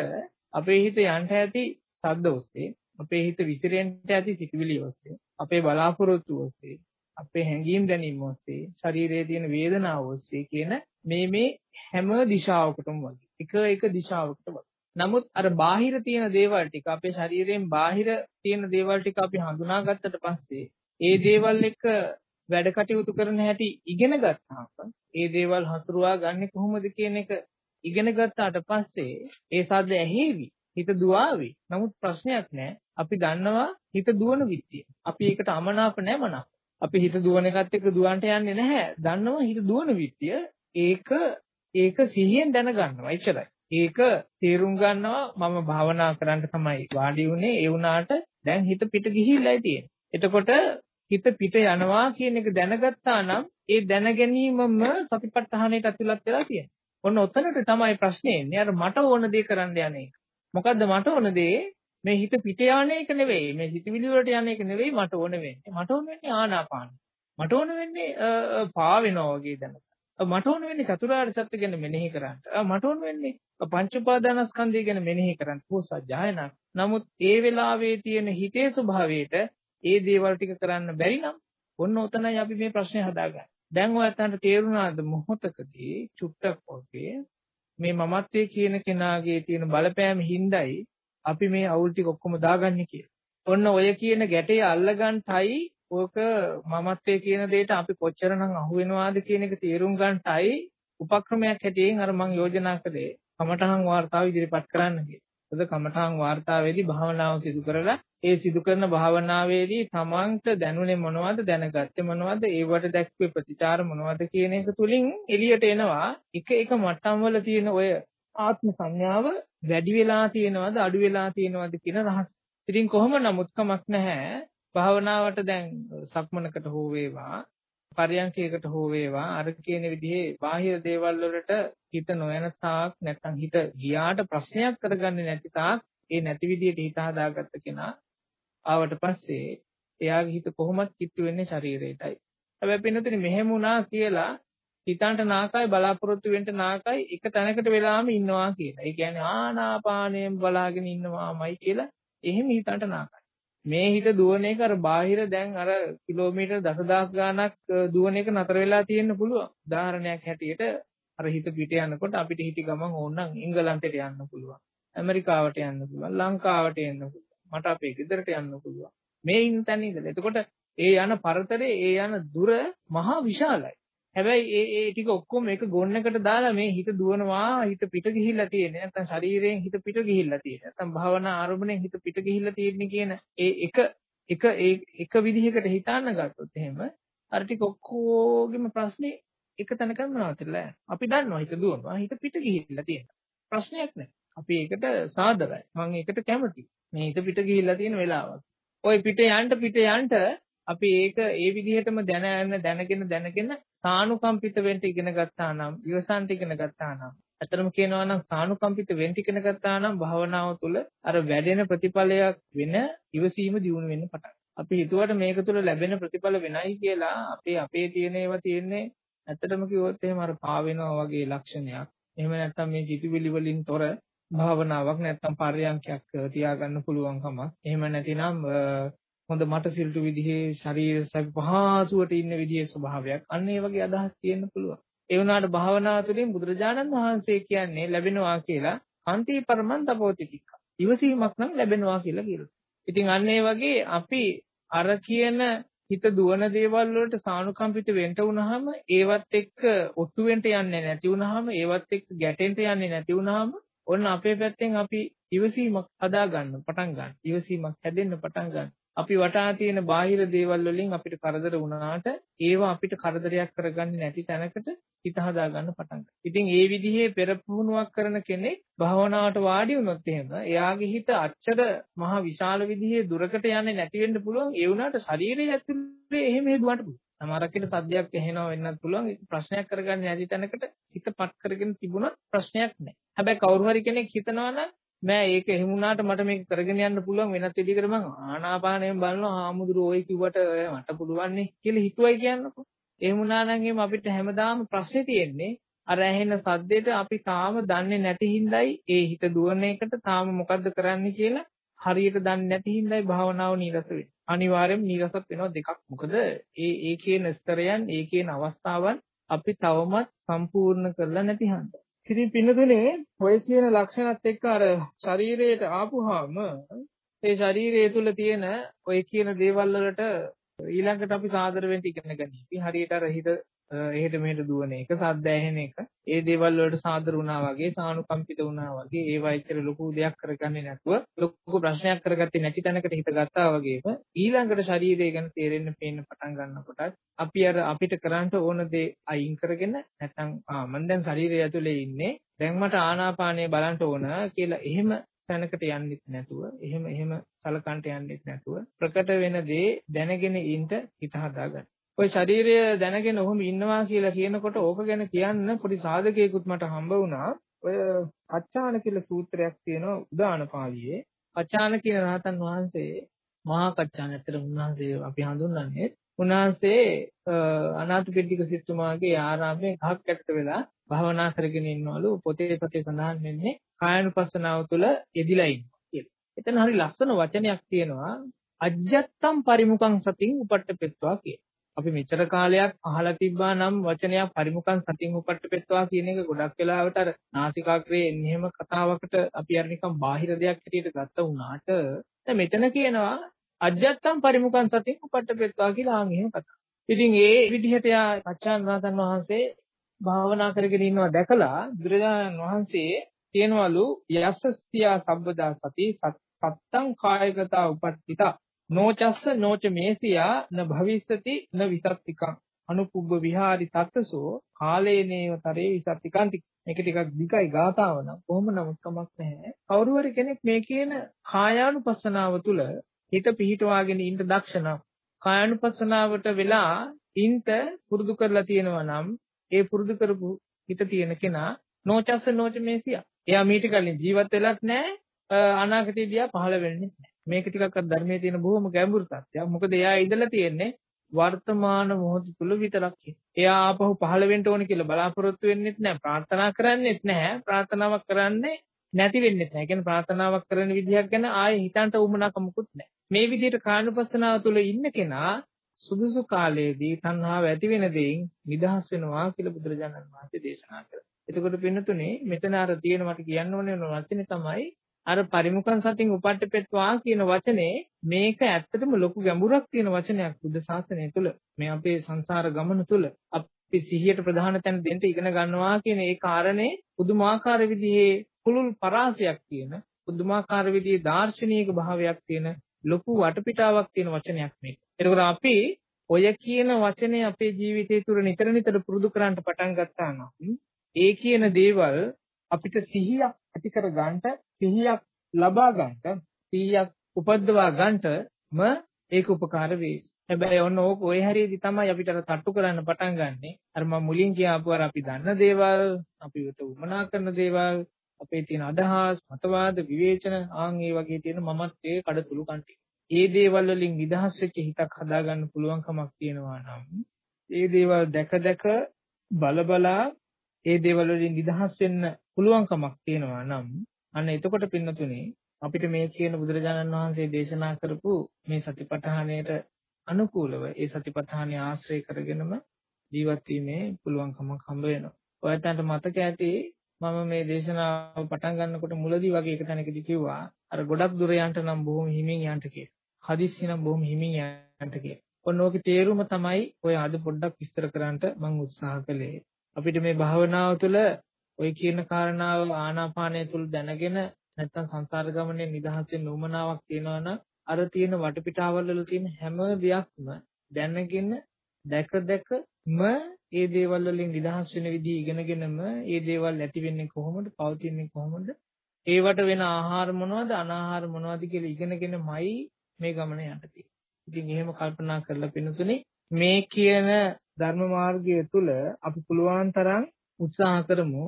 අපේ හිත යන්න ඇති සද්ද ඔස්සේ අපේ හිත විසිරෙන්න ඇති සිතුවිලි ඔස්සේ අපේ බලාපොරොත්තු ඔස්සේ අපේ හැඟීම් දැනීම ඔස්සේ ශරීරයේ තියෙන වේදනාව ඔස්සේ කියන මේ මේ හැම දිශාවකටම වගේ. එක එක දිශාවකට වගේ. නමුත් අර බාහිර තියෙන දේවල් ටික අපේ ශරීරයෙන් බාහිර තියෙන දේවල් ටික අපි හඳුනාගත්තට පස්සේ ඒ දේවල් එක්ක වැඩ කටයුතු කරන හැටි ඉගෙන ගත්තාම ඒ දේවල් හසුරුවා ගන්න කොහොමද කියන එක ඉගෙන ගත්තාට පස්සේ ඒ සද්ද ඇහිවි හිත දුවාවි. නමුත් ප්‍රශ්නයක් නැහැ අපි දන්නවා හිත දුවන විත්තිය අපි ඒකට අමනාප නැමනා අපි හිත දුවන එකත් එක්ක දුවන්ට යන්නේ නැහැ. දන්නවා හිත දුවන විත්තිය ඒක ඒක සිහියෙන් දැනගන්නවා එච්චරයි ඒක තේරුම් ගන්නවා මම භාවනා කරන්න තමයි වාඩි වුනේ ඒ වුණාට දැන් හිත පිට ගිහිල්ලා තියෙන්නේ. එතකොට හිත පිට යනවා කියන එක දැනගත්තා නම් ඒ දැන ගැනීමම සතිපට්ඨානයට ඇතුළත් වෙලා තියෙනවා. ඔන්න ඔතනට තමයි ප්‍රශ්නේ එන්නේ. අර මට ඕන දේ කරන්න යන එක. මොකද්ද මට ඕන දේ? මේ හිත පිට යන එක නෙවෙයි. මේ හිතවිලි වලට යන එක නෙවෙයි මට ඕන වෙන්නේ. මට ඕන වෙන්නේ ආනාපාන. මට ඕන වෙන්නේ පා වෙනවා වගේ දැනගන්න. මට ඕන වෙන්නේ චතුරාර්ය සත්‍ය ගැන මෙනෙහි කරන්න. මට ඕන වෙන්නේ පංච උපාදානස්කන්ධය ගැන මෙනෙහි කරන්න. පොසජායනා. නමුත් ඒ වෙලාවේ තියෙන හිතේ ස්වභාවයට ඒ දේවල් ටික කරන්න බැරි නම් ඔන්න ඔතනයි අපි මේ ප්‍රශ්නේ හදාගන්නේ. දැන් ඔයයන්ට තේරුණාද මොහොතකදී චුට්ටක් වගේ මේ මමත්වයේ කියන කෙනාගේ තියෙන බලපෑම හිඳයි අපි මේ අවුල් ටික ඔක්කොම දාගන්නේ කියලා. ඔන්න ඔය කියන ගැටේ අල්ලගන්ටයි ඕක මමත්වයේ කියන දෙයට අපි කොච්චරනම් අහු වෙනවාද කියන එක තේරුම් ගන්නටයි උපක්‍රමයක් හැටියෙන් අර මම යෝජනා කළේ කමඨහන් වාර්තාව ඉදිරිපත් කරන්න කියලා. ඒකද කමඨහන් වාර්තාවේදී භාවනාව සිදු කරලා ඒ සිදු කරන භාවනාවේදී තමන්ට දැනුනේ මොනවද දැනගත්තේ මොනවද ඒවට දැක්වේ ප්‍රතිචාර මොනවද කියන එක තුලින් එළියට එනවා එක එක මට්ටම් වල තියෙන ඔය ආත්ම සංඥාව වැඩි වෙලා තියෙනවද අඩු වෙලා තියෙනවද කියන රහස. ඉතින් කොහොම නමුත් කමක් නැහැ භාවනාවට දැන් සක්මනකට හෝ වේවා පරියන්කයකට හෝ වේවා අර කියන විදිහේ බාහිර දේවල් වලට හිත නොයන තාක් නැත්නම් හිත ගියාට ප්‍රශ්නයක් කරගන්නේ නැති තාක් ඒ නැති විදිහට හිත හදාගත්ත කෙනා ආවට පස්සේ එයාගේ හිත කොහොමත් කිට්ටු වෙන්නේ ශරීරයටයි. හැබැයි පින්නතුනි මෙහෙම වුණා කියලා හිතන්ට නාකයි බලාපොරොත්තු වෙන්න නාකයි එක තැනකට වෙලාම ඉන්නවා කියලා. ඒ කියන්නේ ආනාපානයෙන් බලාගෙන ඉන්නවාමයි කියලා එහෙම හිතන්ට නාකයි. මේ හිත දුවන එක අර බාහිර දැන් අර කිලෝමීටර් දසදහස් ගාණක් දුවන එක නතර වෙලා තියෙන්න පුළුවන්. උදාහරණයක් හැටියට අර හිත පිට යනකොට අපිට හිටි ගමන් ඕනනම් ඉංගලන්තයට යන්න පුළුවන්. ඇමරිකාවට යන්න පුළුවන්. ලංකාවට එන්න පුළුවන්. මට අපේ ගෙදරට යන්න පුළුවන්. මේ ඉන්න තැන ඉඳලා. එතකොට ඒ යන පරතරේ ඒ යන දුර මහා විශාලයි. හැබැයි ඒ ඒ ටික ඔක්කොම එක ගොන්නකට දාලා මේ හිත දුවනවා හිත පිට ගිහිල්ලා තියෙන්නේ. නැත්නම් ශරීරයෙන් හිත පිට ගිහිල්ලා තියෙන්නේ. නැත්නම් භාවනා ආරම්භණයෙන් හිත පිට ගිහිල්ලා තියෙන්නේ කියන ඒ එක එක ඒ එක විදිහකට හිතන්න ගත්තොත් එහෙම අර ටික ඔක්කොගෙම ප්‍රශ්නේ එක තැනකම නවතිලා අපි දන්නවා හිත දුවනවා හිත පිට ගිහිල්ලා තියෙනවා. ප්‍රශ්නයක් නැහැ අපි ඒකට සාදරයි. මම ඒකට කැමතියි. මේ හිත පිට ගිහිල්ලා තියෙන වෙලාවක් ওই පිට යන්න පිට යන්න අපි ඒක ඒ විදිහටම දැනගෙන දැනගෙන දැනගෙන සානුකම්පිත වෙන්න ඉගෙන ගත්තා නම් ඉවසන්ට ඉගෙන ගත්තා නම් ඇත්තටම කියනවා නම් සානුකම්පිත වෙන්න ඉගෙන ගත්තා නම් භාවනාව තුළ අර වැඩෙන ප්‍රතිඵලයක් වෙන ඉවසීම දියුණු වෙන්න පටන් අපි හිතුවට මේක තුළ ලැබෙන ප්‍රතිඵල වෙනයි කියලා අපේ අපේ තියෙන ඒවා තියෙන්නේ ඇත්තටම කිව්වොත් එහෙම අර පාවෙනවා වගේ ලක්ෂණයක්. එහෙම නැත්නම් මේ සිතුවිලි වලින් තොර භාවනාවක් නැත්නම් පර්යංකයක් තියාගන්න පුළුවන්කමක්. එහෙම නැතිනම් හොඳ මට සිල්ටු විදිහේ ශරීර සැප පහසුවට ඉන්න විදිහේ ස්වභාවයක්. අන්න ඒ වගේ අදහස් තියෙන්න පුළුවන්. ඒ වුණාට භාවනාව තුළින් බුදුරජාණන් වහන්සේ කියන්නේ ලැබෙනවා කියලා කාන්ති පරමන් තපෝතිතික. ඉවසීමක් නම් ලැබෙනවා කියලා කියනවා. ඉතින් අන්න ඒ වගේ අපි අර කියන හිත දුවන දේවල් වලට සානුකම්පිත වෙන්න වුනහම ඒවත් එක්ක ඔට්ටු වෙන්න යන්නේ නැති වුනහම ඒවත් එක්ක ගැටෙන්න යන්නේ නැති වුනහම ඔන්න අපේ පැත්තෙන් අපි ඉවසීමක් හදා ගන්න පටන් ගන්න. ඉවසීමක් හැදෙන්න පටන් ගන්න. අපි වටා තියෙන බාහිර දේවල් වලින් අපිට කරදර වුණාට ඒවා අපිට කරදරයක් කරගන්නේ නැති තැනකට හිත හදා ගන්න පටන් ගන්නවා. ඉතින් ඒ විදිහේ පෙරපුහුණුවක් කරන කෙනෙක් භාවනාවට වාඩි වුණොත් එහෙම එයාගේ හිත අච්චර මහ විශාල විදිහේ දුරකට යන්නේ නැති වෙන්න පුළුවන්. ඒ වුණාට ශරීරය ඇතුලේ එහෙම හේදුවන්න පුළුවන්. සමහරක් විට සද්දයක් ඇහෙනවා වෙන්නත් පුළුවන්. ඒක ප්‍රශ්නයක් කරගන්නේ නැති තැනකට හිතපත් කරගෙන තිබුණොත් ප්‍රශ්නයක් නැහැ. හැබැයි කවුරු හරි කෙනෙක් හිතනවා නම් මෑ ඒක එහෙම වුණාට මට මේක කරගෙන යන්න පුළුවන් වෙනත් විදිහකට මං ආනාපානයෙන් බලනවා හාමුදුරුවෝ ඔය කිව්වට මට පුළුවන් නේ කියලා හිතුවයි කියන්නකෝ. එහෙම වුණා නම් එහෙම අපිට හැමදාම ප්‍රශ්නේ තියෙන්නේ අර ඇහෙන සද්දෙට අපි තාම දන්නේ නැති හින්දායි ඒ හිත දුවන එකට තාම මොකද්ද කරන්න කියලා හරියට දන්නේ නැති හින්දායි භාවනාව නීරස වෙන්නේ. අනිවාර්යයෙන්ම නීරසත් වෙනවා දෙකක්. මොකද ඒ ඒ කියන ස්තරයන් ඒ කියන අවස්ථාවන් අපි තවමත් සම්පූර්ණ කරලා නැති හන්ද. ඉතින් පින්නතුනේ ඔය කියන ලක්ෂණත් එක්ක අර ශරීරයට ආපුහාම ඒ ශරීරය තුල තියෙන ඔය කියන දේවල් වලට ඊළඟට අපි සාදර වෙන්න ඉගෙන ගනිමු. හරියට අර හිත එහෙට මෙහෙට දුවන එක, සද්ද ඇහෙන එක, ඒ දේවල් වලට සාදර වුණා වගේ, සානුකම්පිත වුණා වගේ, ඒවා එච්චර ලොකු දෙයක් කරගන්නේ නැතුව, ලොකු ප්‍රශ්නයක් කරගත්තේ නැති තැනකට හිත ගත්තා වගේම ඊළඟට ශරීරය ගැන තේරෙන්න පේන්න පටන් ගන්නකොටත් අපි අර අපිට කරන්න ඕන දේ අයින් කරගෙන නැත්නම් ආ මම දැන් ශරීරය ඇතුලේ ඉන්නේ, දැන් මට ආනාපානය බලන්න ඕන කියලා එහෙම තැනකට යන්නෙත් නැතුව එහෙම එහෙම සලකන්ට යන්නෙත් නැතුව ප්‍රකට වෙන දේ දැනගෙන ඉන්න හිත හදාගන්න. ඔය ශරීරය දැනගෙන ඔහොම ඉන්නවා කියලා කියනකොට ඕක ගැන කියන්න පොඩි සාධකයකුත් මට හම්බ වුණා. ඔය අච්චාන කියලා සූත්‍රයක් තියෙනවා උදාන පාළියේ. අච්චාන කියන රහතන් වහන්සේ මහා කච්චාන ඇත්තට උන්වහන්සේ අපි හඳුන්වන්නේ උන්වහන්සේ අනාථපිණ්ඩික සිටුමාගේ ආරාමයේ ගහක් ඇත්ත වෙලා භාවනා කරගෙන ඉන්නවලු පොතේ පතේ සඳහන් වෙන්නේ කායනුපස්සනාව තුළ යෙදිලා ඉන්නවා කියලා. එතන හරි ලස්සන වචනයක් තියෙනවා අජ්ජත්තම් පරිමුඛං සතින් උපට්ඨපෙත්වා කියලා. අපි මෙච්චර කාලයක් අහලා තිබ්බා නම් වචනයක් පරිමුඛං සතින් උපට්ඨපෙත්වා කියන එක ගොඩක් වෙලාවට අර නාසිකාග්‍රේ එන්නේම කතාවකට අපි අර නිකන් බාහිර දෙයක් හැටියට ගත්ත වුණාට දැන් මෙතන කියනවා අජ්ජත්තම් පරිමුඛං සතින් උපට්ඨපෙත්වා කියලා ආන් එහෙම කතා. ඉතින් ඒ විදිහට යා පච්චාන් රහතන් වහන්සේ භාවනා කරගෙන ඉන්නවා දැකලා බුදුරජාණන් වහන්සේ කියනවලු යස්සස්සියා සබ්බදා සති සත්තං කායගතා උපට්ඨිතා නෝචස්ස නෝච මේසියා න භවිස්සති න විසත්තිකං. අනුපුබ්බ විහාරි තත්තසෝ කාලේනේව තරේ විසත්තිකන්ති මේක ටිකක් දිගයි ගාතාව නම්. කොහොම නමුත් කමක් නැහැ. කවුරු හරි කෙනෙක් මේ කියන කායානුපස්සනාව තුළ හිත පිහිටවාගෙන ඉන්න දක්ෂ කායානුපස්සනාවට වෙලා ඉන්ට පුරුදු කරලා තියෙනවා නම් ඒ පුරුදු කරපු හිත තියෙන කෙනා නෝචස්ස නෝච මේසියා. එයා මීට කලින් ජීවත් වෙලත් නැහැ. අනාගතයේදී පහළ වෙන්නේ නැහැ. මේක ටිකක් ධර්මයේ තියෙන බොහොම ගැඹුරු තත්ත්වයක්. මොකද එයා ඉඳලා තියෙන්නේ වර්තමාන මොහොත තුල විතරක්. එයා ආපහු පහළ වෙන්න ඕන කියලා බලාපොරොත්තු වෙන්නෙත් නැහැ. ප්‍රාර්ථනා කරන්නෙත් නැහැ. ප්‍රාර්ථනාවක් කරන්නේ නැති වෙන්නෙත් නැහැ. කියන්නේ ප්‍රාර්ථනාවක් කරන විදිහක් ගැන ආයේ හිතන්ට උමනාක මුකුත් නැහැ. මේ විදිහට කායනුපස්සනාව තුළ ඉන්න කෙනා සුදුසු කාලයේදී තණ්හාව ඇති වෙන දෙයින් නිදහස් වෙනවා කියලා බුදුරජාණන් වහන්සේ දේශනා කරා. එතකොට පින්නතුනේ මෙතන අර තියෙන මට කියන්න ඕනේ වචනේ තමයි අර පරිමුඛං සතින් උපට්ඨපෙත්වා කියන වචනේ මේක ඇත්තටම ලොකු ගැඹුරක් තියෙන වචනයක් බුද්ධ ශාසනය තුල. මේ අපේ සංසාර ගමන තුල අපි සිහියට ප්‍රධාන තැන දෙන්න ඉගෙන ගන්නවා කියන ඒ කාරණේ පුදුමාකාර විදිහේ කුළුල් පරාසයක් තියෙන පුදුමාකාර විදිහේ දාර්ශනික භාවයක් තියෙන ලොකු වටපිටාවක් තියෙන වචනයක් මේක. ඒකෝර අපි ඔය කියන වචනේ අපේ ජීවිතය තුළ නිතර නිතර පුරුදු කරන්න පටන් ගත්තා නම් ඒ කියන දේවල් අපිට සිහියක් ඇති කර ගන්නට සිහියක් ලබා ගන්නට සිහියක් උපද්දවා ගන්නටම ඒක උපකාර වේ. හැබැයි ඔන්න ඕක ওই හැරියේදී තමයි අපිට අර තට්ටු කරන්න පටන් ගන්නෙ. අර මම මුලින් කියාපු අර අපි දන්න දේවල්, අපිට උමනා කරන දේවල්, අපේ තියෙන අදහස්, මතවාද, විවේචන ආන් ඒ වගේ තියෙන මමත්වයේ කඩතුළු කන්ටි. ඒ දේවල් වලින් නිදහස් වෙච්ච හිතක් හදාගන්න පුළුවන්කමක් තියෙනවා නම් ඒ දේවල් දැක දැක බල බලා ඒ දේවල් වලින් නිදහස් වෙන්න පුළුවන්කමක් තියෙනවා නම් අන්න එතකොට පින්නතුනේ අපිට මේ කියන බුදුරජාණන් වහන්සේ දේශනා කරපු මේ සතිපට්ඨානයට අනුකූලව ඒ සතිපට්ඨානය ආශ්‍රය කරගෙනම ජීවත් වීමේ පුළුවන්කමක් හම්බ වෙනවා. ඔයයන්ට මතක ඇති මම මේ දේශනාව පටන් ගන්නකොට මුලදී වගේ එක තැනකදී කිව්වා අර ගොඩක් දුර යන්න නම් බොහොම හිමින් යන්න කියලා. හදිස්සි නම් බොහොම හිමින් යන්න කියලා. ඔන්න ඕකේ තේරුම තමයි ඔය අද පොඩ්ඩක් විස්තර කරන්නට මම උත්සාහ කළේ. අපිට මේ භාවනාව තුළ ඔය කියන කාරණාව ආනාපානය තුල දැනගෙන නැත්තම් සංසාර ගමනේ නිදහසෙන් නුමනාවක් තියනවා නම් අර තියෙන වටපිටාවල් වල තියෙන හැම දෙයක්ම දැනගෙන දැක දැකම ඒ දේවල් වලින් නිදහස් වෙන විදිහ ඉගෙනගෙනම ඒ දේවල් ඇති වෙන්නේ කොහොමද පවතින්නේ කොහොමද ඒවට වෙන ආහාර මොනවද අනාහාර මොනවද කියලා ඉගෙනගෙනමයි මේ ගමන යන්න තියෙන්නේ. ඉතින් එහෙම කල්පනා කරලා පිනුතුනේ මේ කියන ධර්ම මාර්ගය තුල අපි පුළුවන් තරම් උත්සාහ කරමු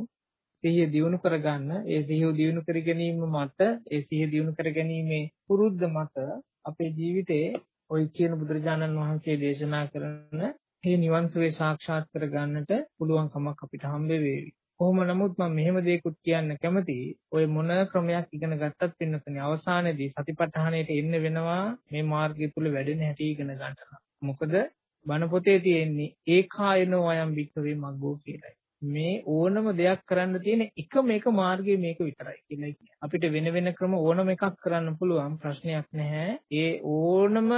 සිහිය දියුණු කරගන්න ඒ සිහිය දියුණු කර ගැනීම මත ඒ සිහිය දියුණු කර ගැනීමේ පුරුද්ද මත අපේ ජීවිතේ ওই කියන බුදුරජාණන් වහන්සේ දේශනා කරන මේ නිවන් සුවේ සාක්ෂාත් කරගන්නට පුළුවන් කමක් අපිට හම්බ වේවි. කොහොම නමුත් මම මෙහෙම දෙයක්ත් කියන්න කැමතියි. ඔය මොන ක්‍රමයක් ඉගෙන ගත්තත් පින්නතනේ අවසානයේදී සතිපට්ඨානයට එන්න වෙනවා මේ මාර්ගය තුල වැඩෙන හැටි ඉගෙන ගන්න. මොකද බණ පොතේ තියෙන්නේ ඒකායනෝ අයම් වික්‍රේ මග්ගෝ කියලායි. මේ ඕනම දෙයක් කරන්න තියෙන එකම එක මාර්ගය මේක විතරයි කියලා කියන්නේ. අපිට වෙන වෙන ක්‍රම ඕනම එකක් කරන්න පුළුවන් ප්‍රශ්නයක් නැහැ. ඒ ඕනම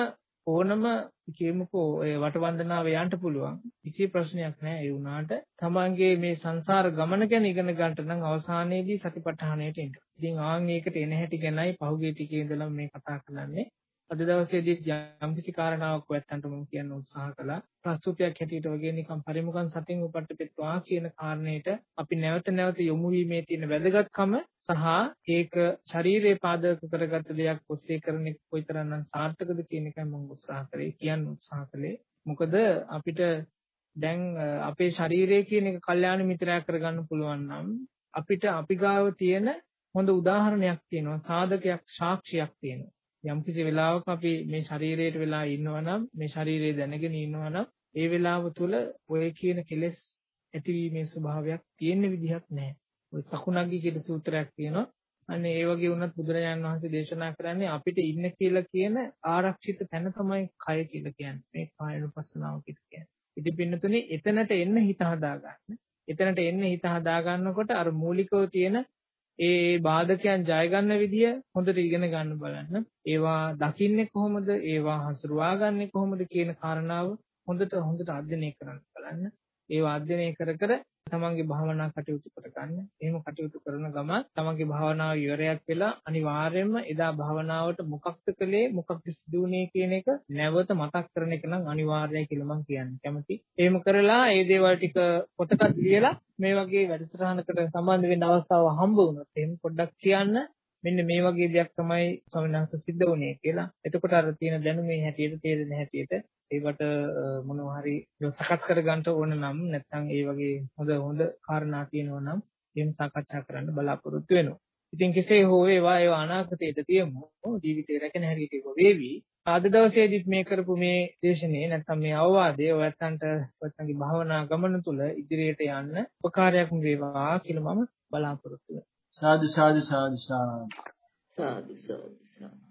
ඕනම කියමුකෝ ඒ වටවන්දනාව යන්න පුළුවන්. කිසි ප්‍රශ්නයක් නැහැ. ඒ වුණාට තමන්ගේ මේ සංසාර ගමන ගැන ඉගෙන ගන්නට නම් අවසානයේදී සතිපට්ඨානයට එන්න. ඉතින් ආන් ඒකට එන හැටි ගැනයි පහුගිය ටිකේ ඉඳලා මේ කතා කරන්නේ. අද දවසේදී යම් කිසි කාරණාවක් ඔයත්තන්ට මම කියන්න උත්සාහ කළා. ප්‍රස්තුතියක් හැටියට වගේ නිකන් පරිමුඛන් සතින් උපට්ඨපෙත්වා කියන කාරණේට අපි නැවත නැවත යොමු වීමේ තියෙන වැදගත්කම සහ ඒක ශරීරයේ පාදක කරගත්ත දෙයක් ඔස්සේ කරන එක කොයිතරම්නම් සාර්ථකද කියන එකයි මම උත්සාහ කරේ කියන්න උත්සාහ කළේ. මොකද අපිට දැන් අපේ ශරීරය කියන එක කල්යාණ මිත්‍රයක් කරගන්න පුළුවන් නම් අපිට අපි ගාව තියෙන හොඳ උදාහරණයක් තියෙනවා සාධකයක් සාක්ෂියක් තියෙනවා යම්කිසි වෙලාවක අපි මේ ශරීරයට වෙලා ඉන්නවනම් මේ ශරීරය දැනගෙන ඉන්නවනම් ඒ වෙලාව තුල ඔය කියන කෙලෙස් ඇතිවීමේ ස්වභාවයක් තියෙන විදිහක් නැහැ. ඔය සකුණග්ගි කියන සූත්‍රයක් තියෙනවා. අනේ ඒ වගේ වුණත් බුදුරජාණන් වහන්සේ දේශනා කරන්නේ අපිට ඉන්න කියලා කියන ආරක්ෂිත තැන තමයි කය කියලා කියන්නේ. මේ කායනුපස්සනාව කියලා කියන්නේ. ඉතින් පින්නතුනේ එතනට එන්න හිත හදාගන්න. එතනට එන්න හිත හදා ගන්නකොට අර මූලිකව තියෙන ඒ බාධකයන් ජය ගන්න විදිය හොඳට ඉගෙන ගන්න බලන්න. ඒවා දකින්නේ කොහොමද? ඒවා හසුරුවා ගන්නෙ කොහොමද කියන කාරණාව හොඳට හොඳට අධ්‍යයනය කරන්න බලන්න. ඒවා අධ්‍යයනය කර කර තමන්ගේ භාවනා කටයුතු කරගන්න. එහෙම කටයුතු කරන ගමන් තමන්ගේ භාවනාව ඉවරයක් වෙලා අනිවාර්යයෙන්ම එදා භාවනාවට මොකක්ද කළේ මොකක්ද සිදුුනේ කියන එක නැවත මතක් කරන එක නම් අනිවාර්යයි කියලා මම කියන්න කැමතියි. එහෙම කරලා ඒ දේවල් ටික පොතකට ලියලා මේ වගේ වැඩසටහනකට සම්බන්ධ වෙන්න අවස්ථාව හම්බ වුණොත් එහෙම පොඩ්ඩක් කියන්න මෙන්න මේ වගේ දෙයක් තමයි ස්වාමීන් වහන්සේ සිද්ධ වුණේ කියලා. එතකොට අර තියෙන දැනුමේ හැටියට තේරෙන හැටියට ඒකට මොනවා හරි සකස් කරගන්න ඕන නම් නැත්නම් ඒ වගේ හොඳ හොඳ කාරණා තියෙනවා නම් එහෙම සාකච්ඡා කරන්න බලාපොරොත්තු වෙනවා. ඉතින් කෙසේ හෝ ඒවා ඒවා අනාගතයට තියමු ජීවිතේ රැකෙන ඒක වේවි. අද දවසේදීත් මේ කරපු මේ දේශනේ නැත්නම් මේ අවවාදය ඔයත්තන්ට ඔයත්තන්ගේ භාවනා ගමන තුල ඉදිරියට යන්න උපකාරයක් වේවා කියලා මම බලාපොරොත්තු වෙනවා. සාදු සාදු සාදු සාදු සාදු සාදු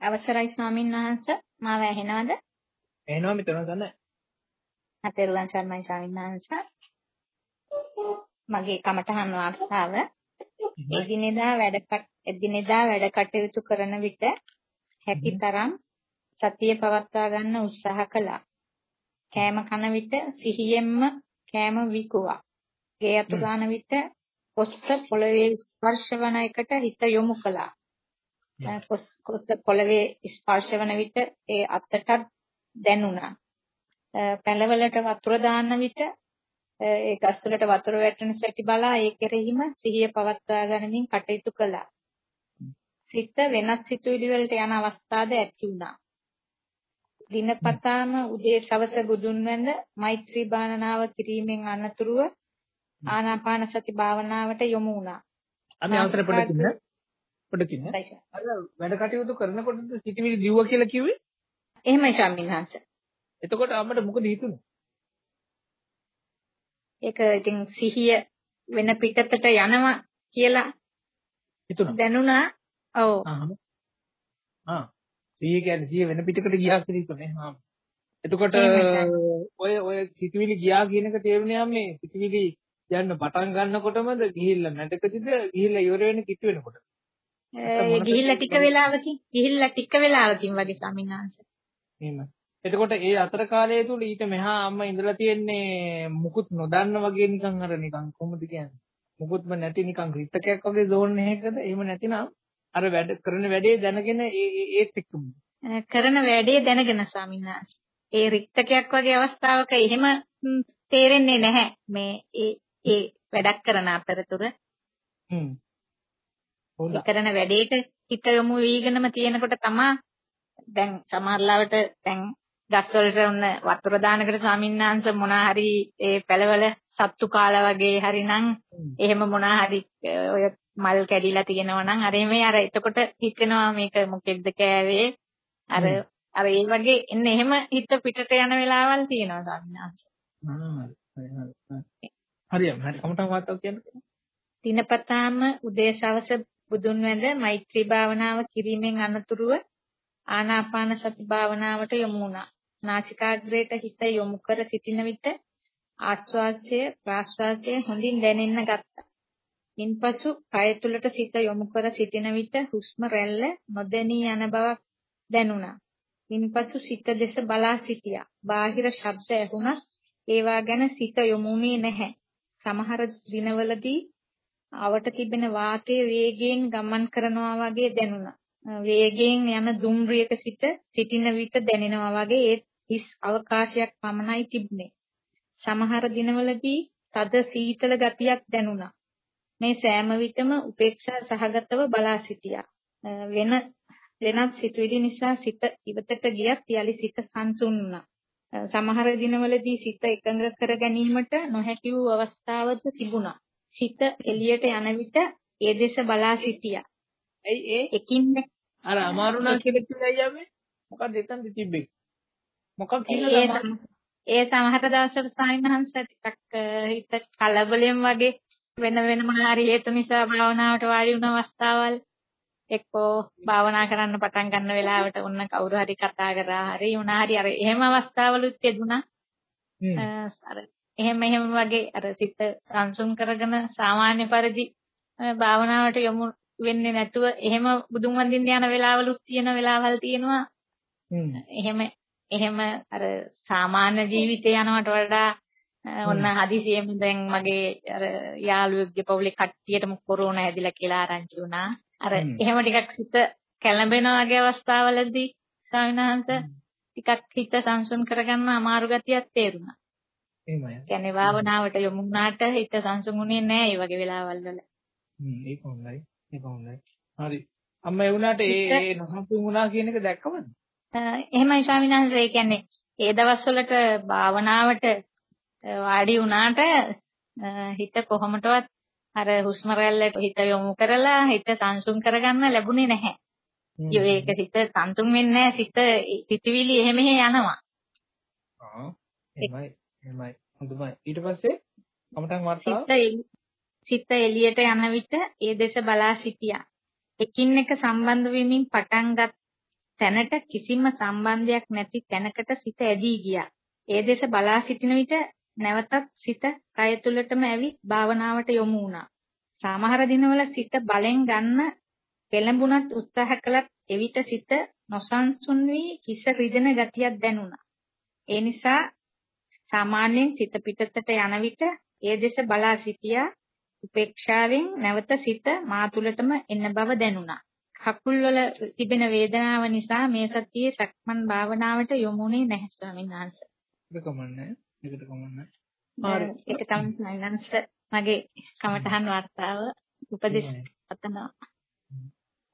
අවසරයි ස්වාමීන් වහන්සේ මාව ඇහෙනවද? ඇහෙනවා මිතුරන් සන්න. අතේරුවන් සර්මයි ස්වාමීන් වහන්සේ. මගේ කමටහන් වාර්තාව එදිනෙදා වැඩ එදිනෙදා වැඩ කටයුතු කරන විට හැකිතරම් සතිය පවත්වා ගන්න උත්සාහ කළා. කෑම කන විට සිහියෙන්ම කෑම විකුවා. ගේ අතු ගන්න විට කොස්ස පොළවේ ස්පර්ශ වන එකට හිත යොමු කළා. කොස්ස පොළවේ ස්පර්ශ වන විට ඒ අතටත් දැනුණා. පැලවලට වතුර දාන්න විට ඒ ගස් වලට වතුර වැටෙන සැටි බලා ඒ කෙරෙහිම සිහිය පවත්වා ගනිමින් කටයුතු කළා. සිත වෙනත් සිතුවිලි වලට යන අවස්ථාද ඇති වුණා. දිනපතාම උදේ සවස බුදුන් වැඳ මෛත්‍රී භාවනාව කිරීමෙන් අනතුරුව ආනාපාන සති භාවනාවට යොමු වුණා. අපි අවසර පොඩකින් පොඩකින් අර වැඩ කටයුතු කරනකොට සිටිවිලි දිව්ව කියලා කිව්වේ? එහෙමයි ශාමින්හංශ. එතකොට අපිට මොකද හිතුනේ? ඒක ඉතින් සිහිය වෙන පිටතට යනවා කියලා හිතුණා. දැනුණා. ඔව්. ආ. සිහිය කියන්නේ සිහිය වෙන පිටකට ගියා කියලා හිතුනේ. ආ. එතකොට ඔය ඔය සිතුවිලි ගියා කියන එක තේරුණේ මේ සිතුවිලි යන්න පටන් ගන්නකොටමද ගිහිල්ලා නැටකදිද ගිහිල්ලා ඉවර වෙන කිට්ටු වෙනකොට ඒ ගිහිල්ලා ටික වෙලාවකින් ගිහිල්ලා ටික වෙලාවකින් වගේ ස්වාමීන් වහන්සේ. එහෙම එතකොට ඒ අතර කාලය තුල ඊට මෙහා අම්මා ඉඳලා තියෙන්නේ මුකුත් නොදන්න වගේ නිකන් අර නිකන් කොහොමද කියන්නේ? මුකුත්ම නැති නිකන් රිත්තකයක් වගේ zone එකකද? එහෙම නැතිනම් අර වැඩ කරන වැඩේ දැනගෙන ඒත් එක්කම. කරන වැඩේ දැනගෙන ස්වාමීන් වහන්සේ. ඒ රික්තකයක් වගේ අවස්ථාවක එහෙම තේරෙන්නේ නැහැ. මේ ඒ ඒ වැඩක් කරන අතරතුර. හ්ම් හොඳයි කරන වැඩේට හිත යොමු වීගෙනම තියෙනකොට තමයි දැන් සමහරලාවට දැන් ගස් වලට ඔන්න වතුර දානකට ස්වාමීන් මොනා හරි ඒ පළවල සත්තු කාලා වගේ හරිනම් එහෙම මොනා හරි ඔය මල් කැඩිලා තියෙනවා නම් අර එමේ අර එතකොට හිතෙනවා මේක මොකෙද්ද කෑවේ? අර අර ඒ වගේ එන්න එහෙම හිත පිටට යන වෙලාවල් තියෙනවා ස්වාමීන් හරියම හරි. කමටම වාතාව කියන්නේ? දිනපතාම උදේ සවස බුදුන් වැඳ මෛත්‍රී භාවනාව කිරීමෙන් අනතුරුව ආනාපාන සති භාවනාවට යොමු වුණා. නාසිකාග්‍රේට හිත යොමු කර සිටින විට ආශ්වාසය ප්‍රාශ්වාසය හොඳින් දැනෙන්න ගත්තා. ඉන්පසු කය තුලට සිත යොමු කර සිටින විට හුස්ම රැල්ල නොදැනී යන බවක් දැනුණා. ඉන්පසු සිත දෙස බලා සිටියා. බාහිර ශබ්ද ඇහුණත් ඒවා ගැන සිත යොමුමේ නැහැ. සමහර දිනවලදී අවට තිබෙන වාතයේ වේගයෙන් ගමන් කරනවා වගේ දැනුණා. වේගයෙන් යන දුම්රියක සිට සිටින විට දැනෙනවා වගේ ඒ හිස් අවකාශයක් පමණයි තිබුණේ. සමහර දිනවලදී තද සීතල ගතියක් දැනුණා. මේ සෑම විටම උපේක්ෂා සහගතව බලා සිටියා. වෙන වෙනත් සිතුවිලි නිසා සිත ඉවතට ගියත් යලි සිත සංසුන් වුණා. සමහර දිනවලදී සිත එකඟ කර ගැනීමට නොහැකි වූ අවස්ථාවද තිබුණා. සිත එළියට යන විට ඒ දෙස බලා සිටියා. ඇයි ඒ? එකින් අර අමාරුණා කියලා කිව්වයි යන්නේ? මොකක්ද එතනද තිබ්බේ? මොකක් කියලාද ඒ සමහර දවස්වල සායනහන්ස ටිකක් හිත කලබලෙන් වගේ වෙන වෙන මොනවා හරි හේතු නිසා භාවනාවට වාඩි වුණ අවස්ථාවල් එක්කෝ භාවනා කරන්න පටන් ගන්න වෙලාවට ඔන්න කවුරු හරි කතා කරා හරි වුණා හරි අර එහෙම අවස්ථාවලුත් යෙදුණා. අර එහෙම එහෙම වගේ අර සිත සංසුන් කරගෙන සාමාන්‍ය පරිදි භාවනාවට යොමු වෙන්නේ නැතුව එහෙම බුදුන් වඳින්න යන වෙලාවලුත් තියෙන වෙලාවල් තියෙනවා. එහෙම එහෙම අර සාමාන්‍ය ජීවිතේ යනවට වඩා ඔන්න හදිසියෙම දැන් මගේ අර යාළුවෙක්ගේ පවුලේ කට්ටියටම කොරෝනා හැදිලා කියලා ආරංචි වුණා. අර එහෙම ටිකක් හිත කැළඹෙන වගේ අවස්ථාවලදී ස්වාමිනාංශ ටිකක් හිත සංසුන් කරගන්න අමාරු ගතියක් තේරුණා. එහෙමයි. කියන්නේ භාවනාවට යොමු වුණාට හිත සංසුන්ුනේ නැහැ මේ වගේ වෙලාවල් වල. හ්ම් ඒක හොඳයි. ඒක හොඳයි. හරි. අම්මා ඒ වුණාට ඒ නොසන්සුන් වුණා කියන එක දැක්කමද? එහෙමයි ස්වාමීන් වහන්සේ. ඒ කියන්නේ ඒ දවස්වලට භාවනාවට වාඩි වුණාට හිත කොහොමදවත් අර හුස්ම රැල්ලට හිත යොමු කරලා හිත සංසුන් කරගන්න ලැබුණේ නැහැ. ඒක හිත සංසුන් වෙන්නේ නැහැ. සිත සිතවිලි එහෙම යනවා. ආ එහෙමයි. එහෙමයි. හොඳයි. ඊට පස්සේ කමටන් වර්තාව සිත එළියට යන විට ඒ දෙස බලා සිටියා. එකින් එක සම්බන්ධ වෙමින් පටන්ගත් තැනට කිසිම සම්බන්ධයක් නැති තැනකට සිත ඇදී ගියා. ඒ දෙස බලා සිටින විට නැවතත් සිත කය තුලටම ඇවිත් භාවනාවට යොමු වුණා. සමහර දිනවල සිත බලෙන් ගන්න පෙළඹුණත් උත්සාහ කළත් එවිට සිත නොසන්සුන් වී හිස රිදෙන ගතියක් දැනුණා. ඒ නිසා සාමාන්‍යයෙන් සිත පිටතට යන විට ඒ දෙස බලා සිටියා උපේක්ෂාවෙන් නැවත සිත මා තුළටම එන්න බව දැනුණා. කකුල් වල තිබෙන වේදනාව නිසා මේ සතියේ සක්මන් භාවනාවට යොමුනේ නැහැ ස්වාමීන් වහන්සේ. ඒක කමන්නේ. ඒකට කමන්නේ. හරි. ඒක තමයි ස්වාමීන් මගේ කමඨහන් වර්තාව උපදෙස් පතනවා.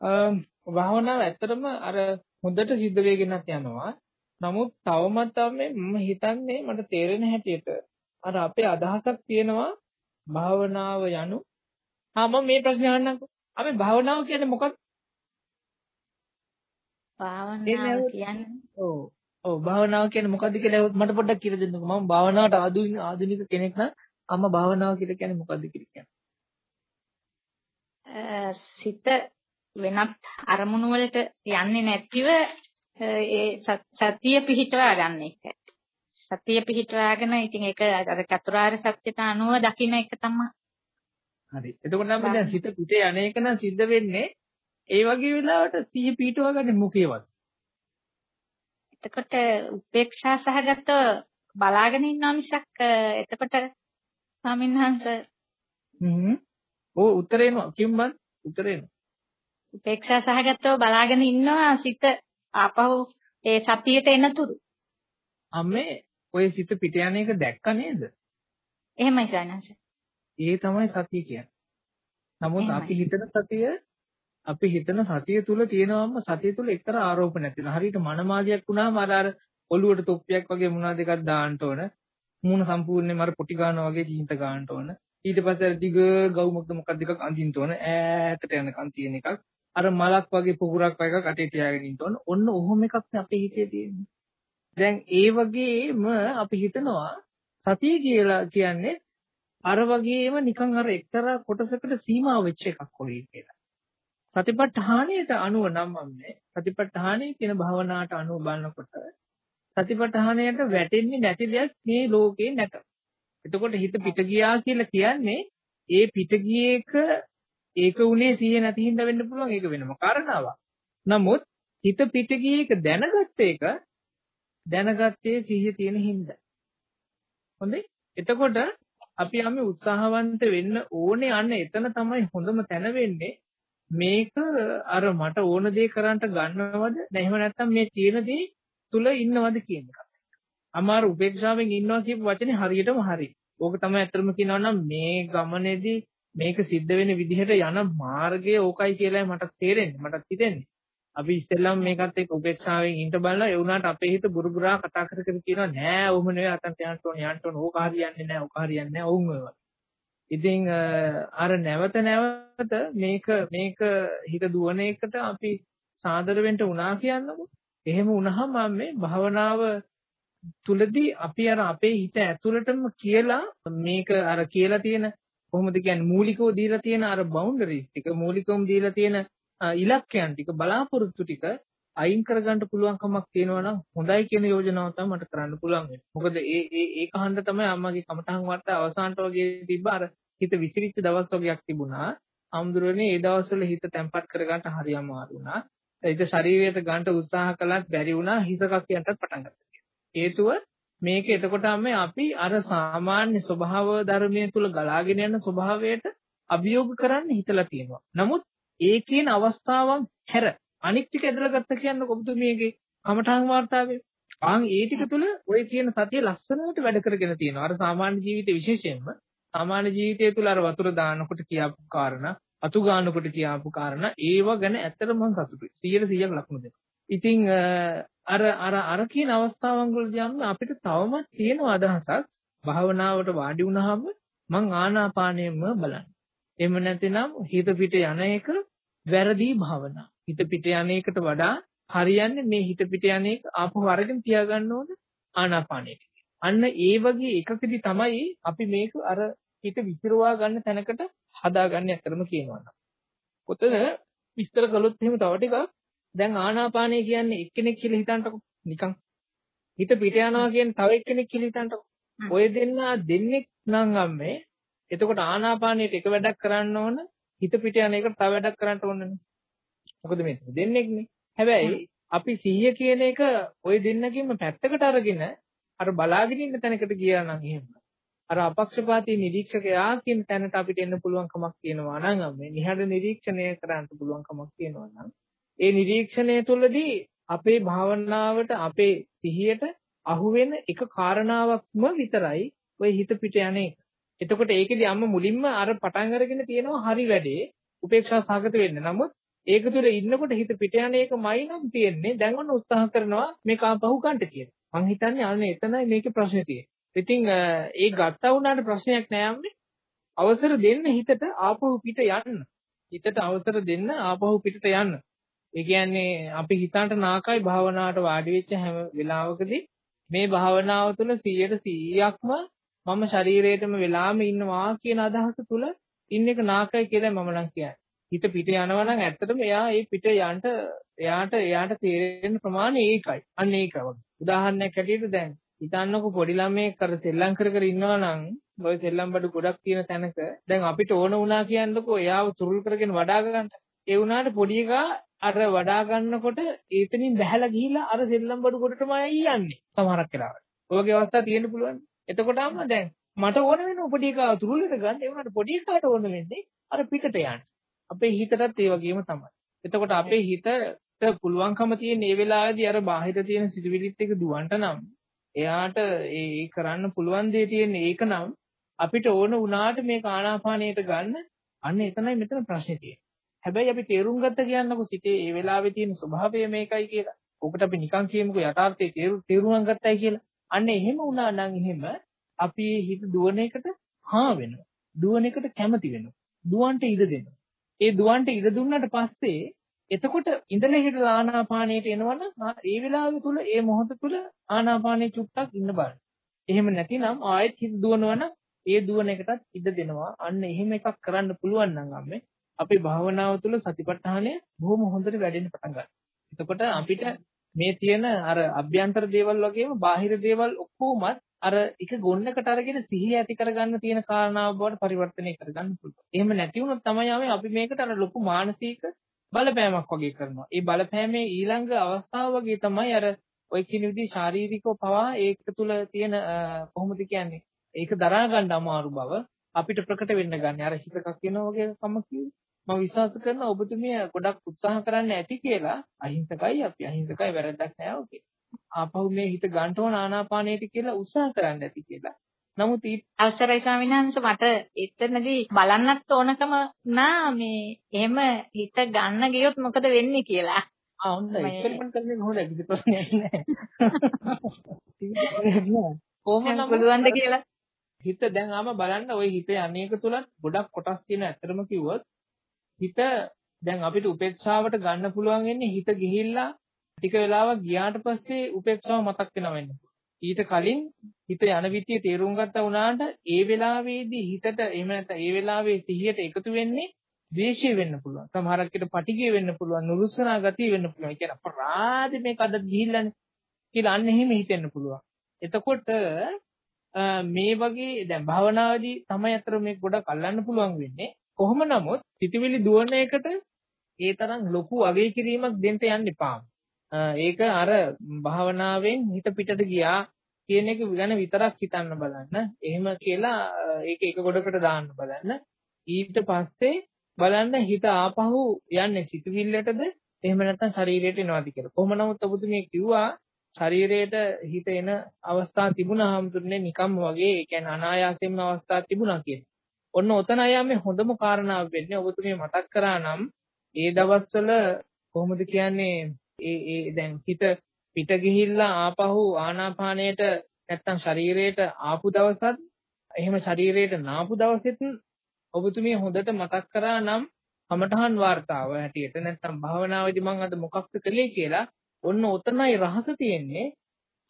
අම් භාවනාව ඇත්තටම අර හොඳට සිද්ධ වෙගෙනත් යනවා. නමුත් තවමත් මම හිතන්නේ මට තේරෙන හැටියට අර අපේ අදහසක් තියෙනවා භාවනාව යනු ආ මම මේ ප්‍රශ්නේ අහන්නම්කෝ. අපි භාවනාව කියන්නේ මොකක්ද? භාවනාව කියන්නේ ඔව්. ඔව් භාවනාව කියන්නේ මොකද්ද කියලා මට පොඩ්ඩක් කියලා දෙන්නකෝ. මම භාවනාවට ආධුනික කෙනෙක් නම් අම්මා භාවනාව කියලා කියන්නේ මොකද්ද කියලා කියන්නේ. සිත වෙනත් අරමුණු වලට යන්නේ නැතිව ඒ සතිය පිහිටවා ගන්න එක. සතිය පිහිටවාගෙන ඉතින් ඒක අර චතුරාර්ය සත්‍යයට අනුව දකින්න එක තමයි. හරි. එතකොට නම් දැන් සිත පිටේ අනේක නම් සිද්ධ වෙන්නේ ඒ වගේ වෙලාවට සිහිය පිහිටවා ගන්න මොකේවත්. එතකොට උපේක්ෂා සහගත බලාගෙන ඉන්නවා මිසක් එතකොට ස්වාමින්වහන්ස හ්ම් ඕ උත්තරේ එනවා කිම්බන් උත්තරේ එනවා උපේක්ෂා සහගතව බලාගෙන ඉන්නවා සිත ආපහු ඒ සතියට එනතුරු අම්මේ ඔය සිත පිට යන එක දැක්ක නේද එහෙමයි සානස ඒ තමයි සතිය කියන්නේ නමුත් අපි හිතන සතිය අපි හිතන සතිය තුල තියෙනවම සතිය තුල එක්තරා ආරෝපණයක් තියෙනවා. හරියට මනමාලියක් වුණාම අර අර ඔළුවට තොප්පියක් වගේ මොනවද එකක් දාන්න ඕන. මූණ සම්පූර්ණයෙන්ම අර පොටි ගන්නවා වගේ චින්ත ගන්න ඕන. ඊට පස්සේ අර දිග ගවුමක්ද මොකක්ද එකක් අඳින්න ඕන. ඈතට යනකම් තියෙන එකක්. අර මලක් වගේ පුහුරක් වගේ එකක් අටේ තියාගෙන ඉන්න ඕන. ඔන්න ඔහොම එකක් අපේ හිතේ තියෙන්නේ. දැන් ඒ වගේම අපි හිතනවා සතිය කියලා කියන්නේ අර වගේම නිකන් අර එක්තරා කොටසකට සීමා වෙච්ච එකක් වගේ කියලා. සතිපට්ඨානයට අනුව නම් මන්නේ සතිපට්ඨානයේ කියන භාවනාවට අනුව බලනකොට සතිපට්ඨානයට වැටෙන්නේ නැති දෙයක් මේ ලෝකේ නැත. එතකොට හිත පිට ගියා කියලා කියන්නේ ඒ පිට ගියේක ඒක උනේ සිහිය නැති හින්දා වෙන්න පුළුවන් ඒක වෙනම කාරණාවක්. නමුත් හිත පිට ගියේක දැනගත්ත එක දැනගත්තේ සිහිය තියෙන හින්දා. හොඳයි. එතකොට අපි යම් උත්සාහවන්ත වෙන්න ඕනේ අන්න එතන තමයි හොඳම තැන වෙන්නේ මේක අර මට ඕන දේ කරන්න ගන්නවද නැහෙම නැත්නම් මේ තියෙන දේ තුල ඉන්නවද කියන එක. අමාරු උපේක්ෂාවෙන් ඉන්නවා කියපු වචනේ හරියටම හරි. ඕක තමයි අත්‍තරම කියනවා නම් මේ ගමනේදී මේක සිද්ධ වෙන විදිහට යන මාර්ගය ඕකයි කියලා මට තේරෙන්නේ. මට හිතෙන්නේ. අපි ඉස්සෙල්ලාම මේකත් එක්ක උපේක්ෂාවෙන් ඉන්න බලලා ඒ වුණාට අපේ හිත බුරුබුරා කතා කර කර කියනවා නෑ ඔහොම නෙවෙයි අතන්ට යන්න ඕනේ යන්න ඕනේ ඕක හරියන්නේ නෑ ඕක හරියන්නේ නෑ ඔවුන් ඔය ඉතින් අර නැවත නැවත මේක මේක හිත දුවන එකට අපි සාදර වෙන්න උනා කියන්නකො. එහෙම වුණාම මේ භවනාව තුලදී අපි අර අපේ හිත ඇතුළටම කියලා මේක අර කියලා තියෙන කොහොමද කියන්නේ මූලිකව දීලා තියෙන අර බවුන්ඩරිස් ටික මූලිකවම දීලා තියෙන ඉලක්කයන් ටික බලාපොරොත්තු ටික අයින් කරගන්න පුළුවන්කමක් තියෙනවා නම් හොඳයි කියන යෝජනාව තමයි මට කරන්න පුළුවන් වෙන්නේ. මොකද ඒ ඒ ඒක හන්ද තමයි අම්මගේ කමටහන් වාර්තා අවසානට වගේ තිබ්බ අර හිත විසිරිච්ච දවස් වගේක් තිබුණා. ආම්දුරනේ ඒ දවස්වල හිත තැම්පත් කරගන්න හරි අමාරු වුණා. ඒක ශරීරයට ගන්න උත්සාහ කළත් බැරි වුණා හිසකක් යන්නත් පටන් ගත්තා. හේතුව මේක එතකොට අපි අර සාමාන්‍ය ස්වභාව ධර්මයේ තුල ගලාගෙන යන ස්වභාවයට අභියෝග කරන්න හිතලා තියෙනවා. නමුත් ඒ කියන අවස්ථාවන් හැර අනික් ටික ඇදලා ගත්ත කියන්නේ ඔබතුමියගේ කමඨාන් වාර්තාවේ ආන් ඒ ටික තුල ඔය කියන සතිය ලස්සනට වැඩ කරගෙන තියෙනවා. අර සාමාන්‍ය ජීවිතේ විශේෂයෙන්ම සාමාන්‍ය ජීවිතය තුල අර වතුර දානකොට කියාපු කාරණා, අතු ගන්නකොට කියාපු කාරණා ඒව ගැන ඇත්තටම මම සතුටුයි. 100% ලකුණු දෙනවා. ඉතින් අර අර අර කියන අවස්ථාවන් වලදී අපිට තවමත් තියෙන අදහසක් භාවනාවට වාඩි වුණාම මං ආනාපානයෙම බලන්න. එහෙම නැතිනම් හිත පිට යන එක වැරදි භාවනා. හිත පිට යන එකට වඩා හරියන්නේ මේ හිත පිට යන එක ආපහු අරගෙන තියාගන්න ඕන ආනාපානයට. අන්න ඒ වගේ එකකදී තමයි අපි මේක අර හිත විසිරවා ගන්න තැනකට හදාගන්නේ අතරම කියනවා නම්. කොතන විස්තර කළොත් එහෙම තව ටිකක් දැන් ආනාපානය කියන්නේ එක්කෙනෙක් කියලා හිතන්නකො නිකන්. හිත පිට යනවා කියන්නේ තව එක්කෙනෙක් කියලා හිතන්නකො. ඔය දෙන්නා දෙන්නෙක් නම් අම්මේ එතකොට ආනාපානයට එක වැඩක් කරන්න ඕන හිත පිට යන එකට තව වැඩක් කරන්න ඕනනේ. මොකද මේ දෙන්නෙක්නේ. හැබැයි අපි සිහිය කියන එක ওই දෙන්නකින්ම පැත්තකට අරගෙන අර බලාගෙන ඉන්න තැනකට ගියා නම් එහෙම. අර අපක්ෂපාතී නිරීක්ෂකයා කියන තැනට අපිට එන්න පුළුවන් කමක් තියෙනවා නම් මේ නිහඬ නිරීක්ෂණය කරන්න පුළුවන් කමක් තියෙනවා නම් ඒ නිරීක්ෂණය තුළදී අපේ භාවනාවට අපේ සිහියට අහුවෙන එක කාරණාවක්ම විතරයි ඔය හිත පිට යන එක. එතකොට ඒකෙදි අම්ම මුලින්ම අර පටන් අරගෙන තියෙනවා හරි වැඩේ උපේක්ෂා සාගත වෙන්න. නමුත් ඒක තුළ ඉන්නකොට හිත පිට යන එකමයි නම් තියෙන්නේ. දැන් ඔන්න උත්සාහ කරනවා මේක ආපහු ගන්න කියලා. මං හිතන්නේ අනේ එතනයි මේකේ ප්‍රශ්නේ තියෙන්නේ. ඉතින් ඒ ගත්තා වුණාට ප්‍රශ්නයක් නෑ අම්මේ. අවසර දෙන්න හිතට ආපහු පිට යන්න. හිතට අවසර දෙන්න ආපහු පිටට යන්න. ඒ කියන්නේ අපි හිතන්ට නාකයි භාවනාවට වාඩි වෙච්ච හැම වෙලාවකදී මේ භාවනාව තුළ 100%ක්ම මම ශරීරයටම වෙලාම ඉන්නවා කියන අදහස තුළ ඉන්න එක නාකයි කියලා මම නම් කියන්නේ. හිත පිට යනවා නම් ඇත්තටම එයා ඒ පිට යන්න එයාට එයාට තේරෙන ප්‍රමාණය ඒකයි. අන්න ඒක වගේ. උදාහරණයක් හැටියට දැන් හිතන්නකො පොඩි ළමයෙක් අර සෙල්ලම් කර කර ඉන්නවා නම් ওই සෙල්ලම් බඩු ගොඩක් තියෙන තැනක දැන් අපිට ඕන වුණා කියන්නකො එයාව තුරුල් කරගෙන වඩා ගන්න. ඒ වුණාට පොඩි එකා අර වඩා ගන්නකොට ඒතනින් බැහැලා ගිහිල්ලා අර සෙල්ලම් බඩු කොටටමයි යන්නේ සමහරක් වෙලාවට. ඔයගේ අවස්ථා තියෙන්න පුළුවන්. එතකොටම දැන් මට ඕන වෙන පොඩි එකා තුරුලට ගන්න ඒ වුණාට පොඩි එකාට ඕන වෙන්නේ අර පිටට යන්න. අපේ හිතටත් ඒ වගේම තමයි. එතකොට අපේ හිතට පුළුවන්කම තියෙන මේ වෙලාවේදී අර බාහිර තියෙන සිතුවිලිත් එක දුවන්ට නම් එයාට ඒ කරන්න පුළුවන් දේ තියෙන්නේ ඒක නම් අපිට ඕන වුණාට මේ ආනාපානයට ගන්න අන්න එතනයි මෙතන ප්‍රශ්නේ තියෙන්නේ. හැබැයි අපි තේරුම් ගත්ත කියන්නකො සිතේ ඒ වෙලාවේ තියෙන ස්වභාවය මේකයි කියලා. ඔකට අපි නිකන් කියමුකෝ යථාර්ථයේ තේරුම් ගත්තයි කියලා. අන්න එහෙම වුණා නම් එහෙම අපි හිත දුවන එකට හා වෙනවා. දුවන එකට කැමති වෙනවා. දුවන්ට ඉඩ දෙනවා. ඒ දුවන්ට ඉඩ දුන්නාට පස්සේ එතකොට ඉඳලා හිටලා ආනාපානයට එනවනම් ඒ වෙලාව තුල ඒ මොහොත තුල ආනාපානයේ චුට්ටක් ඉන්න බලන්න. එහෙම නැතිනම් ආයෙත් හිත දුවනවනම් ඒ දුවන එකටත් ඉඩ දෙනවා. අන්න එහෙම එකක් කරන්න පුළුවන් නම් අම්මේ අපේ භාවනාව තුළ සතිපට්ඨානය බොහොම හොඳට වැඩෙන්න පටන් ගන්නවා. එතකොට අපිට මේ තියෙන අර අභ්‍යන්තර දේවල් වගේම බාහිර දේවල් ඔක්කොමත් අර එක ගොන්නකට අරගෙන සිහිය ඇති කරගන්න තියෙන කාරණාව බවට පරිවර්තනය කරගන්න පුළුවන්. එහෙම නැති වුණොත් තමයි අපි මේකට අර ලොකු මානසික බලපෑමක් වගේ කරනවා. ඒ බලපෑමේ ඊළඟ අවස්ථාව වගේ තමයි අර ඔය කියන විදිහ ශාරීරිකව පවා ඒක තුල තියෙන කොහොමද කියන්නේ? ඒක දරා ගන්න අමාරු බව අපිට ප්‍රකට වෙන්න ගන්න. අර හිතක් වෙනවා වගේ කම කිව්වේ. මම විශ්වාස කරනවා ඔබතුමිය ගොඩක් උත්සාහ කරන්න ඇති කියලා අහිංසකයි අපි අහිංසකයි වැරද්දක් නෑ ඔකේ. ආපහු මේ හිත ගන්න ඕන ආනාපානයට කියලා උත්සාහ කරන්න ඇති කියලා. නමුත් අවසරයි ස්වාමීන් වහන්සේ මට එතනදී බලන්නත් ඕනකම නා මේ එහෙම හිත ගන්න ගියොත් මොකද වෙන්නේ කියලා. ආ හොඳයි එක්ස්පෙරිමන්ට් කරන්න හොඳයි කිසි ප්‍රශ්නයක් නෑ. කොහොමද පුළුවන්ද කියලා හිත දැන් ආම බලන්න ওই හිතේ අනේක තුලත් ගොඩක් කොටස් තියෙන ඇත්තම කිව්වොත් හිත දැන් අපිට උපේක්ෂාවට ගන්න පුළුවන් වෙන්නේ හිත ගිහිල්ලා ටික වෙලාවක් ගියාට පස්සේ උපේක්ෂාව මතක් වෙනවා වෙන්නේ. ඊට කලින් හිත යන විදිය තේරුම් ගත්තා වුණාට ඒ වෙලාවේදී හිතට එහෙම නැත්නම් ඒ වෙලාවේ සිහියට එකතු වෙන්නේ ද්වේෂය වෙන්න පුළුවන්. සමහරක් විට පටිගය වෙන්න පුළුවන්, නුරුස්සනා ගතිය වෙන්න පුළුවන්. ඒ කියන්නේ අපරාධ මේක අද ගිහිල්ලානේ කියලා අන්න එහෙම හිතෙන්න පුළුවන්. එතකොට මේ වගේ දැන් භාවනාවේදී තමයි අතර මේක ගොඩක් අල්ලන්න පුළුවන් වෙන්නේ. කොහොම නමුත් සිතවිලි දුවන එකට ඒ තරම් ලොකු අගය කිරීමක් දෙන්න යන්න එපා. ඒක අර භාවනාවෙන් හිත පිටට ගියා කියන එක ගැන විතරක් හිතන්න බලන්න. එහෙම කියලා ඒක එක ගොඩකට දාන්න බලන්න. ඊට පස්සේ බලන්න හිත ආපහු යන්නේ සිතුවිල්ලටද එහෙම නැත්නම් ශරීරයට එනවාද කියලා. කොහොම නමුත් ඔබතුමිය කිව්වා ශරීරයට හිත එන අවස්ථා තිබුණා හැමතුනේ නිකම්ම වගේ ඒ කියන්නේ අනායාසයෙන්ම අවස්ථා තිබුණා කියලා. ඔන්න ඔතනයි යන්නේ හොඳම කාරණාව වෙන්නේ ඔබතුමිය මතක් කරා නම් ඒ දවස්වල කොහොමද කියන්නේ ඒ ඒ දැන් හිත පිට ගිහිල්ලා ආපහු ආනාපානයට නැත්තම් ශරීරයට ආපු දවසත් එහෙම ශරීරයට නාපු දවසෙත් ඔබතුමිය හොඳට මතක් කරා නම් කමඨහන් වார்த்தාව හැටියට නැත්තම් භාවනාවේදී මම අද මොකක්ද කළේ කියලා ඔන්න ඔතනයි රහස තියෙන්නේ.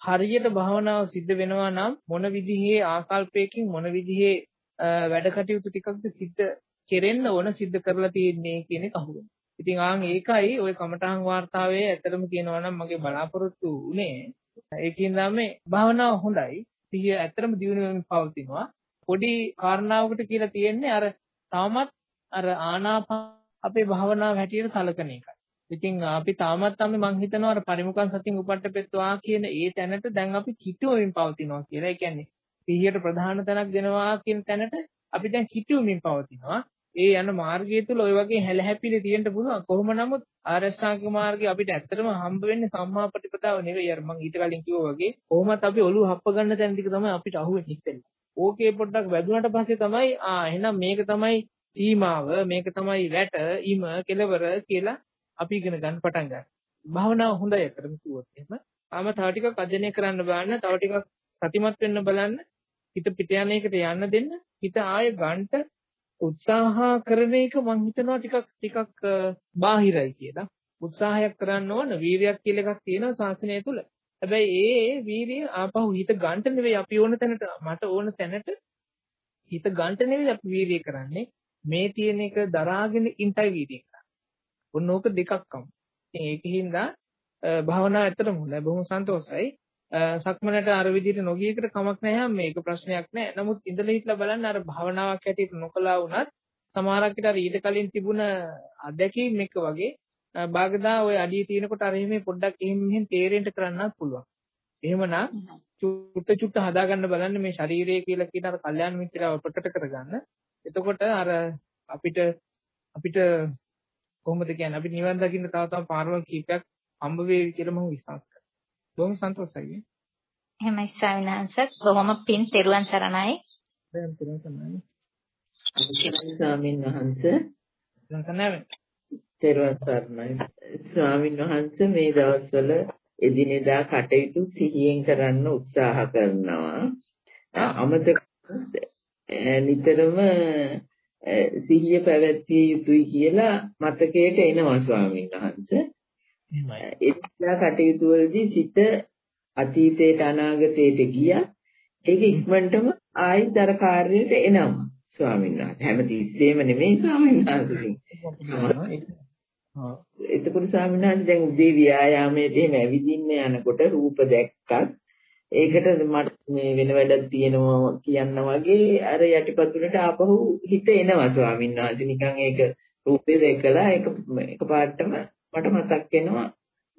හරියට භාවනාව සිද්ධ වෙනවා නම් මොන විදිහේ ආකල්පයකින් මොන විදිහේ වැඩ කටයුතු ටිකක්ද සිද්ධ කෙරෙන්න ඕන සිද්ධ කරලා තියෙන්නේ කියන එක අහුවෙනවා. ඉතින් ආන් ඒකයි ওই කමඨාන් වார்த்தාවේ ඇත්තටම කියනවා නම් මගේ බලාපොරොත්තු උනේ ඒකින් තමයි භාවනාව හොඳයි. සිහිය ඇත්තටම දියුණු වෙමින් පවතිනවා. පොඩි කාරණාවකට කියලා තියෙන්නේ අර තාමත් අර ආනාපාන අපේ භාවනාව හැටියට සලකන එකයි. ඉතින් අපි තාමත් තමයි මං හිතනවා අර පරිමුඛන් සතිය උපට්ඨපෙත්වා කියන ඒ තැනට දැන් අපි කිටුවමින් පවතිනවා කියලා. ඒ කියන්නේ සිහියට ප්‍රධාන තැනක් දෙනවා කියන තැනට අපි දැන් හිතුවමින් පවතිනවා. ඒ යන මාර්ගය තුල ওই වගේ හැලහැපිලි තියෙන්න පුළුවන්. කොහොම නමුත් ආරෂ්ඨාංගික මාර්ගය අපිට ඇත්තටම හම්බ වෙන්නේ සම්මා ප්‍රතිපදාව නෙවෙයි. අර මම ඊට කලින් කිව්වා වගේ කොහොමත් අපි ඔළුව හප්ප ගන්න තැන ටික තමයි අපිට අහුවෙන්නේ ඉස්සෙල්ලා. ඕකේ පොඩ්ඩක් වැදුනට පස්සේ තමයි ආ එහෙනම් මේක තමයි සීමාව, මේක තමයි වැට, ඉම, කෙලවර කියලා අපි ඉගෙන ගන්න පටන් ගන්නවා. භාවනාව හොඳයි අතරම කිව්වොත් එහෙම. ආම තව ටිකක් අධ්‍යයනය කරන්න බලන්න, තව ටිකක් සතිමත් වෙන්න බලන්න. හිත පිට යන එකට යන්න දෙන්න. හිත ආය ගන්නට උත්සාහ කරන එක මම හිතනවා ටිකක් ටිකක් බාහිරයි කියලා. උත්සාහයක් කරන්න ඕන වීරියක් කියලා එකක් තියෙනවා ශාසනය තුල හැබැයි ඒ වීරිය ආපහු හිත ගන්නට නෙවෙයි අපි ඕන තැනට මට ඕන තැනට හිත ගන්නට නෙවෙයි අපි වීරිය කරන්නේ. මේ තියෙන එක දරාගෙන ඉන්ටයි වීරිය කරන්නේ. ඔන්න ඕක දෙකක්ම. ඒකින්ද භාවනාව ඇත්තටම හොඳයි බොහොම සන්තෝෂයි. සක්මනට අර විදිහට නොගියකට කමක් නැහැ මේක ප්‍රශ්නයක් නැහැ. නමුත් ඉඳලා හිටලා බලන්න අර භාවනාවක් හැටියට නොකලා වුණත් සමහරක් අර ඊට කලින් තිබුණ අත්දැකීම් එක වගේ භාගදා ඔය අඩිය තියෙනකොට අර එහෙම පොඩ්ඩක් එහෙම මෙහෙම තේරෙන්න කරන්නත් පුළුවන්. එහෙමනම් චුට්ට චුට්ට හදාගන්න බලන්න මේ ශරීරය කියලා කියන අර කල්යාණ මිත්‍රාව ප්‍රකට කරගන්න. එතකොට අර අපිට අපිට කොහොමද කියන්නේ අපිට නිවන් දකින්න තව තව පාරවල් කීපයක් හම්බ වේවි කියලා මම විශ්වාස. බොහොම සන්තෝෂයි. එහෙමයි ස්වාමීන් වහන්සේ. බොහොම පින් තෙරුවන් සරණයි. දැන් තෙරුවන් සරණයි. ස්වාමීන් වහන්සේ තෙරුවන් සරණයි. ස්වාමීන් වහන්සේ මේ දවස්වල එදිනෙදා කටයුතු සිහියෙන් කරන්න උත්සාහ කරනවා. අමතක නිතරම සිහිය පැවැත්විය යුතුයි කියලා මතකයට එනවා ස්වාමීන් වහන්සේ. එදිනෙදා කටයුතු වලදී සිත අතීතයට අනාගතයට ගියා ඒක ඉක්මනටම ආයෙත් අර කාර්යයට එනවා ස්වාමීන් වහන්සේ. හැමතිස්සෙම නෙමෙයි ස්වාමීන් වහන්සේ. එතකොට ස්වාමීන් වහන්සේ දැන් උදේ ව්‍යායාමයට එහෙම ඇවිදින්න යනකොට රූප දැක්කත් ඒකට මට මේ වෙන වැඩක් තියෙනවා කියන්න වගේ අර යටිපතුලට ආපහු හිත එනවා ස්වාමීන් වහන්සේ. නිකන් ඒක රූපේ දැකලා ඒක එකපාරටම මට මතක් වෙනවා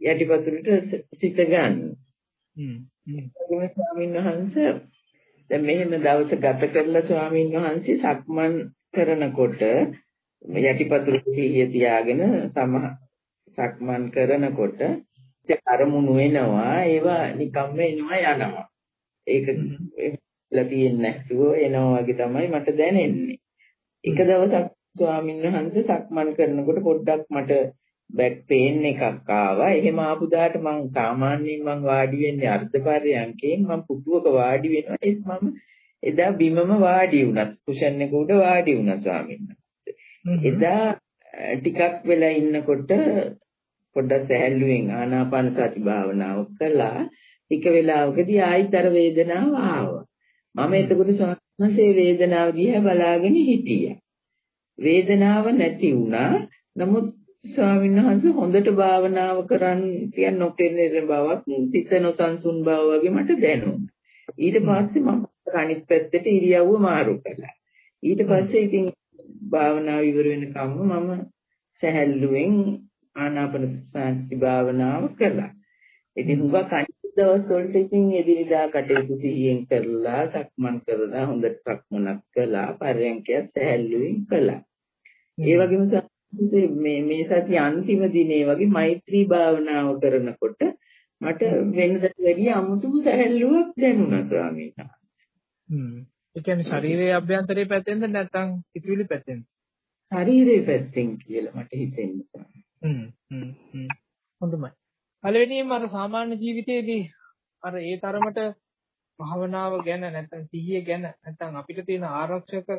යටිපතුලට සිත ගන්න. හ්ම්. ස්වාමීන් වහන්සේ දැන් මෙහෙම දවස ගත කරලා ස්වාමීන් වහන්සේ සක්මන් කරනකොට යටිපතුල පිහිය තියාගෙන සම සක්මන් කරනකොට අරමුණු වෙනවා ඒවා නිකම්ම එනවා යනවා ඒක එලා තියෙන්නේ නැතුව එනවා වගේ තමයි මට දැනෙන්නේ එක දවසක් ස්වාමීන් වහන්සේ සක්මන් කරනකොට පොඩ්ඩක් මට බෑක් පේන් එකක් ආවා. එහෙම ආපු දාට මං සාමාන්‍යයෙන් මං වාඩි වෙන්නේ අර්ධ පරියන්කයෙන් මං පුටුවක වාඩි වෙනවා. ඒත් මම එදා බිමම වාඩි වුණා. කුෂන් එක උඩ වාඩි වුණා ස්වාමීන් වහන්සේ. එදා ටිකක් වෙලා ඉන්නකොට පොඩ්ඩක් සැහැල්ලුවෙන් ආනාපාන සති භාවනාව කළා. ටික වෙලාවකදී ආයිත් අර වේදනාව ආවා. මම එතකොට ස්වාමීන් වේදනාව දිහා බලාගෙන හිටියා. වේදනාව නැති වුණා. නමුත් ස්වාමීන් වහන්සේ හොඳට භාවනාව කරන් කියන නොකෙරෙන බවක් සිත නොසන්සුන් බව වගේ මට දැනුණා. ඊට පස්සේ මම අනිත් පැත්තට ඉරියව්ව මාරු කළා. ඊට පස්සේ ඉතින් භාවනාව ඉවර වෙනකම්ම මම සැහැල්ලුවෙන් ආනාපාන සති භාවනාව කළා. ඉතින් හුඟක් අනිත් දවස් වලට ඉතින් එදිනදා කටයුතු සිහියෙන් කරලා සක්මන් කරලා හොඳට සක්මනක් කළා පරයන්කය සැහැල්ලුවෙන් කළා. ඒ වගේම මේ මේ සති අන්තිම දිනේ වගේ මෛත්‍රී භාවනාව කරනකොට මට වෙනදට වැඩිය අමුතුම සැහැල්ලුවක් දැනුණා ස්වාමීන් වහන්සේ. හ්ම්. ඒ කියන්නේ ශරීරයේ අභ්‍යන්තරයේ පැත්තෙන්ද නැත්නම් සිතුවිලි පැත්තෙන්ද? ශරීරයේ පැත්තෙන් කියලා මට හිතෙන්නේ. හ්ම් හ්ම් හ්ම්. හොඳයි. පළවෙනියෙන්ම අර සාමාන්‍ය ජීවිතයේදී අර ඒ තරමට භාවනාව ගැන නැත්නම් සිහිය ගැන නැත්නම් අපිට තියෙන ආරක්ෂක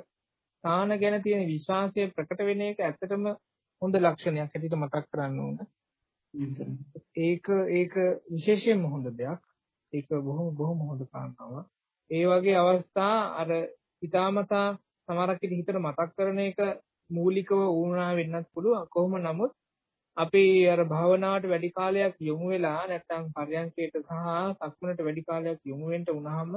ස්ථාන ගැන තියෙන විශ්වාසය ප්‍රකට වෙන එක ඇත්තටම හොඳ ලක්ෂණයක් හැටියට මතක් කරන්න ඕන. ඒක ඒක විශේෂයෙන්ම හොඳ දෙයක්. ඒක බොහොම බොහොම හොඳ කාරණාවක්. ඒ වගේ අවස්ථා අර හිතාමතා සමහරක් හිතට මතක් කරන එක මූලිකව වුණා වෙන්නත් පුළුවන්. කොහොම නමුත් අපි අර භාවනාවට වැඩි කාලයක් යොමු වෙලා නැත්නම් පරයන්කයට සහ සක්මනට වැඩි කාලයක් යොමු වෙන්න වුණාම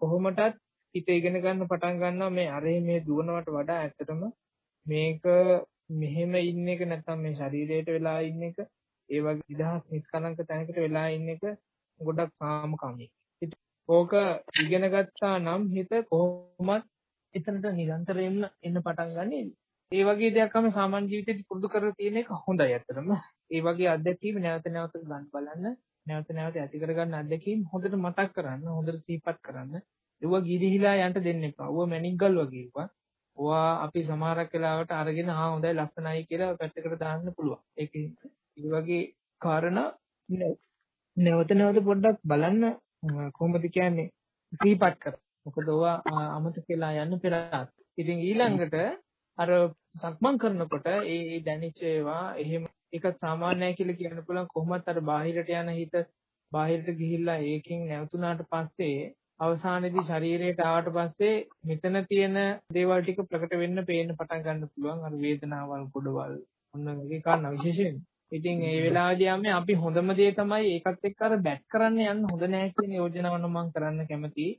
කොහොමටත් හිත ඉගෙන ගන්න පටන් ගන්නවා මේ අරේ මේ දුවනවට වඩා ඇත්තටම මේක මෙහෙම ඉන්න එක නැත්නම් මේ ශරීරයට වෙලා ඉන්න එක ඒ වගේ විදහස් නිස්කලංක තැනකට වෙලා ඉන්න එක ගොඩක් සාමකාමී. ඕක ඉගෙන ගත්තා නම් හිත කොහොමත් එතනට නිරන්තරයෙන්ම එන්න පටන් ගන්නේ. ඒ වගේ දෙයක් අපි සාමාන්‍ය ජීවිතේදී පුරුදු කරලා තියෙන එක හොඳයි ඇත්තටම. ඒ වගේ අත්දැකීම් නැවත නැවත ගන්න බලන්න, නැවත නැවත ඇති කරගන්න අත්දැකීම් හොඳට මතක් කරන්න, හොඳට සිහිපත් කරන්න. ඒව ගිලිහිලා යන්න දෙන්න එපා. ඌව මැනිග්ගල් වගේ ඒවා. ඕවා අපි සමහරක් වෙලාවට අරගෙන ආ හොඳයි ලස්සනයි කියලා පැත්තකට දාන්න පුළුවන්. ඒක ඒ වගේ කාරණා නැවත නැවත පොඩ්ඩක් බලන්න කොහොමද කියන්නේ සිහිපත් කර. මොකද ඕවා අමතක වෙලා යන්න පෙරත්. ඉතින් ඊළඟට අර සක්මන් කරනකොට ඒ දැනෙච්ච ඒවා එහෙම ඒකත් සාමාන්‍යයි කියලා කියන්න පුළුවන් කොහොමත් අර බාහිරට යන හිත බාහිරට ගිහිල්ලා ඒකෙන් නැවතුනාට පස්සේ අවසානයේදී ශරීරයට ආවට පස්සේ මෙතන තියෙන දේවල් ටික ප්‍රකට වෙන්න පේන්න පටන් ගන්න පුළුවන් අර වේදනාවල් ගොඩවල් ඔන්න වගේ කාරණා විශේෂයෙන්. ඉතින් ඒ වෙලාවදී අපි හොඳම දේ තමයි ඒකත් එක්ක අර බැට් කරන්න යන්න හොඳ නැහැ කියන යෝජනාව මම කරන්න කැමතියි.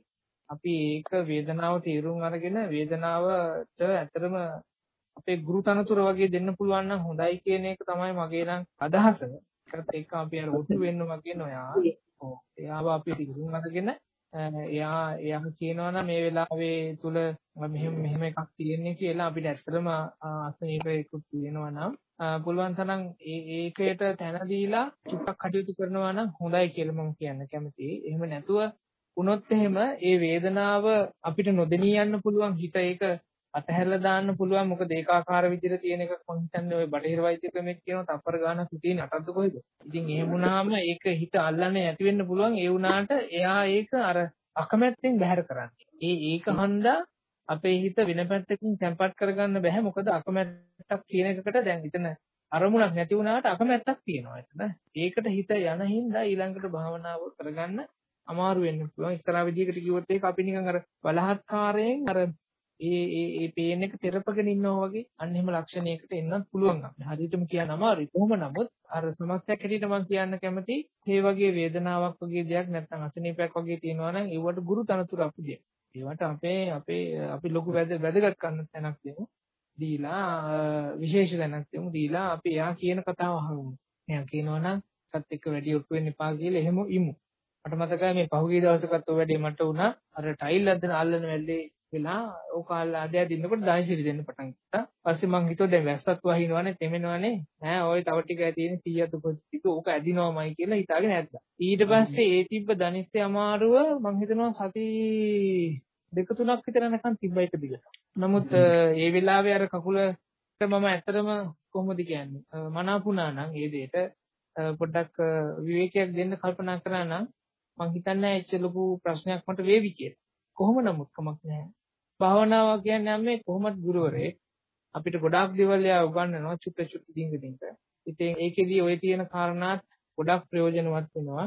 අපි ඒක වේදනාව තේරුම් අරගෙන වේදනාවට ඇතරම අපේ ගුරු තනතුර වගේ දෙන්න පුළුවන් නම් හොඳයි කියන එක තමයි මගේ නම් අදහස. ඒකත් එක්ක අපි අර ඔට්ටු වෙන්න වගේ නොයා. ඔව්. එයාව අපි ඉරුම් අරගෙන එයා එයා කියනවා නම් මේ වෙලාවේ තුල මෙහෙම මෙහෙම එකක් තියෙන්නේ කියලා අපිට ඇත්තටම අසනීපයකුත් තියෙනවා නම් පුළුවන් තරම් ඒ ඒකයට තැන දීලා චුට්ටක් කටයුතු කරනවා නම් හොඳයි කියලා මම කියන්න කැමතියි. එහෙම නැතුව වුණොත් එහෙම ඒ වේදනාව අපිට නොදෙනී යන්න පුළුවන් හිත ඒක අතහැරලා දාන්න පුළුවන්. මොකද ඒකාකාර විදිහට තියෙන එකක් මම හිතන්නේ ওই බටහිර වෛද්‍ය ක්‍රමෙත් කියනවා. තප්පර ගානක් හිතේ නටද්ද කොහෙද? ඉතින් එහෙම වුණාම ඒක හිත අල්ලන්නේ නැති වෙන්න පුළුවන්. ඒ වුණාට එයා ඒක අර අකමැත්තෙන් බැහැර කරන්නේ. ඒ ඒක හන්දා අපේ හිත වෙන පැත්තකින් තැම්පත් කරගන්න බෑ මොකද අකමැත්තක් කියන එකකට දැන් හිතන අරමුණක් නැති වුණාට අකමැත්තක් තියෙනවා එතන. ඒකට හිත යන හින්දා ඊළඟට භාවනාව කරගන්න අමාරු වෙන්න පුළුවන්. එක්තරා විදිහකට කිව්වොත් ඒක අපි නිකන් අර බලහත්කාරයෙන් අර ඒ ඒ ඒ පේන් එක තෙරපගෙන ඉන්නවා වගේ අන්න එහෙම ලක්ෂණයකට එන්නත් පුළුවන් අපිට. හරියටම කියන්න අමාරුයි. කොහොම නමුත් අර සමස්තයක් හැටියට මම කියන්න කැමති මේ වගේ වේදනාවක් වගේ දෙයක් නැත්නම් අසනීපයක් වගේ තියෙනවා නම් ඒවට ගුරු තනතුර අපි දෙන්න. ඒවට අපේ අපේ අපි ලොකු වැදගත් කරන තැනක් දෙමු. දීලා විශේෂ තැනක් දෙමු. දීලා අපි එයා කියන කතාව අහමු. එයා කියනවා නම් සත් එක්ක වැඩි ඔට්ටු වෙන්න එපා කියලා එහෙම ඉමු. මට මතකයි මේ පහුගිය දවසකත් ඔය වැඩේ මට වුණා. අර ටයිල් අද්දන අල්ලන වැල්ලේ වෙලා ඕක අල්ල අධ්‍යය දිනනකොට දායිශිරි දෙන්න පටන් ගත්තා. පස්සේ මං හිතුවා දැන් වැස්සත් වහිනවනේ තෙමෙනවනේ. ඈ ඔය තව ටිකයි තියෙන 100ත් කොච්චික ඕක ඇදිනවමයි කියලා හිතාගෙන ඇද්දා. ඊට පස්සේ ඒ තිබ්බ දනිස්සේ අමාරුව මං හිතනවා සති දෙක තුනක් විතර නැකන් තිබ්බ එක දිගට. නමුත් ඒ වෙලාවේ අර කකුල මම ඇත්තටම කොහොමද කියන්නේ මනාපුණා නම් ඒ දෙයට පොඩ්ඩක් විවේකයක් දෙන්න කල්පනා කරා නම් මං හිතන්නේ එච්ච ලොකු ප්‍රශ්නයක් මට වේවි කියලා. කොහොම නමුත් කමක් නැහැ. භාවනාව කියන්නේ මේ කොහොමද ගුරුවරේ අපිට ගොඩාක් දේවල් යා උගන්වනවා චුට්ට චුට්ට දින්ග දින්ග. ඉතින් ඒකෙදී ওই තියෙන කාරණාත් ගොඩාක් ප්‍රයෝජනවත් වෙනවා.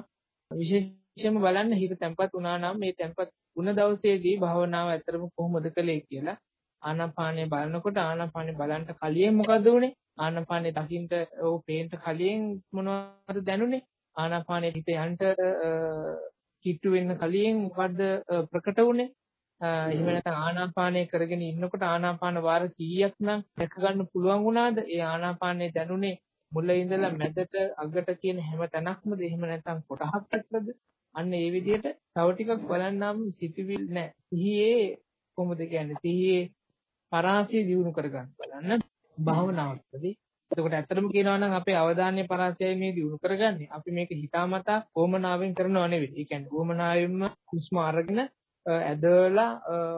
විශේෂයෙන්ම බලන්න හිත තැම්පත් වුණා නම් මේ තැම්පත් වුණ දවසේදී භාවනාව ඇත්තටම කොහොමද කළේ කියලා ආනාපානය බලනකොට ආනාපානය බලන්න කලින් මොකද වුනේ? ආනාපානය දකින්න ඕ පේන්න කලින් මොනවද දැනුනේ? ආනාපානයේ හිත යන්න කිට්ටු වෙන්න කලින් මොකද්ද ප්‍රකට වුනේ? එහෙම නැත්නම් ආනාපානය කරගෙන ඉන්නකොට ආනාපාන වාර කීයක් නම් දැක ගන්න පුළුවන් වුණාද? ඒ ආනාපානයේ දැනුනේ මුල ඉඳලා මැදට අගට කියන හැම තැනක්මද එහෙම නැත්නම් කොටහක් පැත්තද? අන්න ඒ විදිහට තව ටිකක් බලන්නම් සිතිවිල් නැහැ. සිහියේ කොහොමද කියන්නේ? සිහියේ පරාසය දියුණු කරගන්න බලන්න භාවනාවකදී එතකොට ඇත්තටම කියනවා නම් අපේ අවධානය පරාසයයි මේ දිනු කරගන්නේ. අපි මේක හිතාමතා කොමනාවෙන් කරනව නෙවෙයි. ඒ කියන්නේ කොමනාවෙන්ම හුස්ම අරගෙන ඇදලා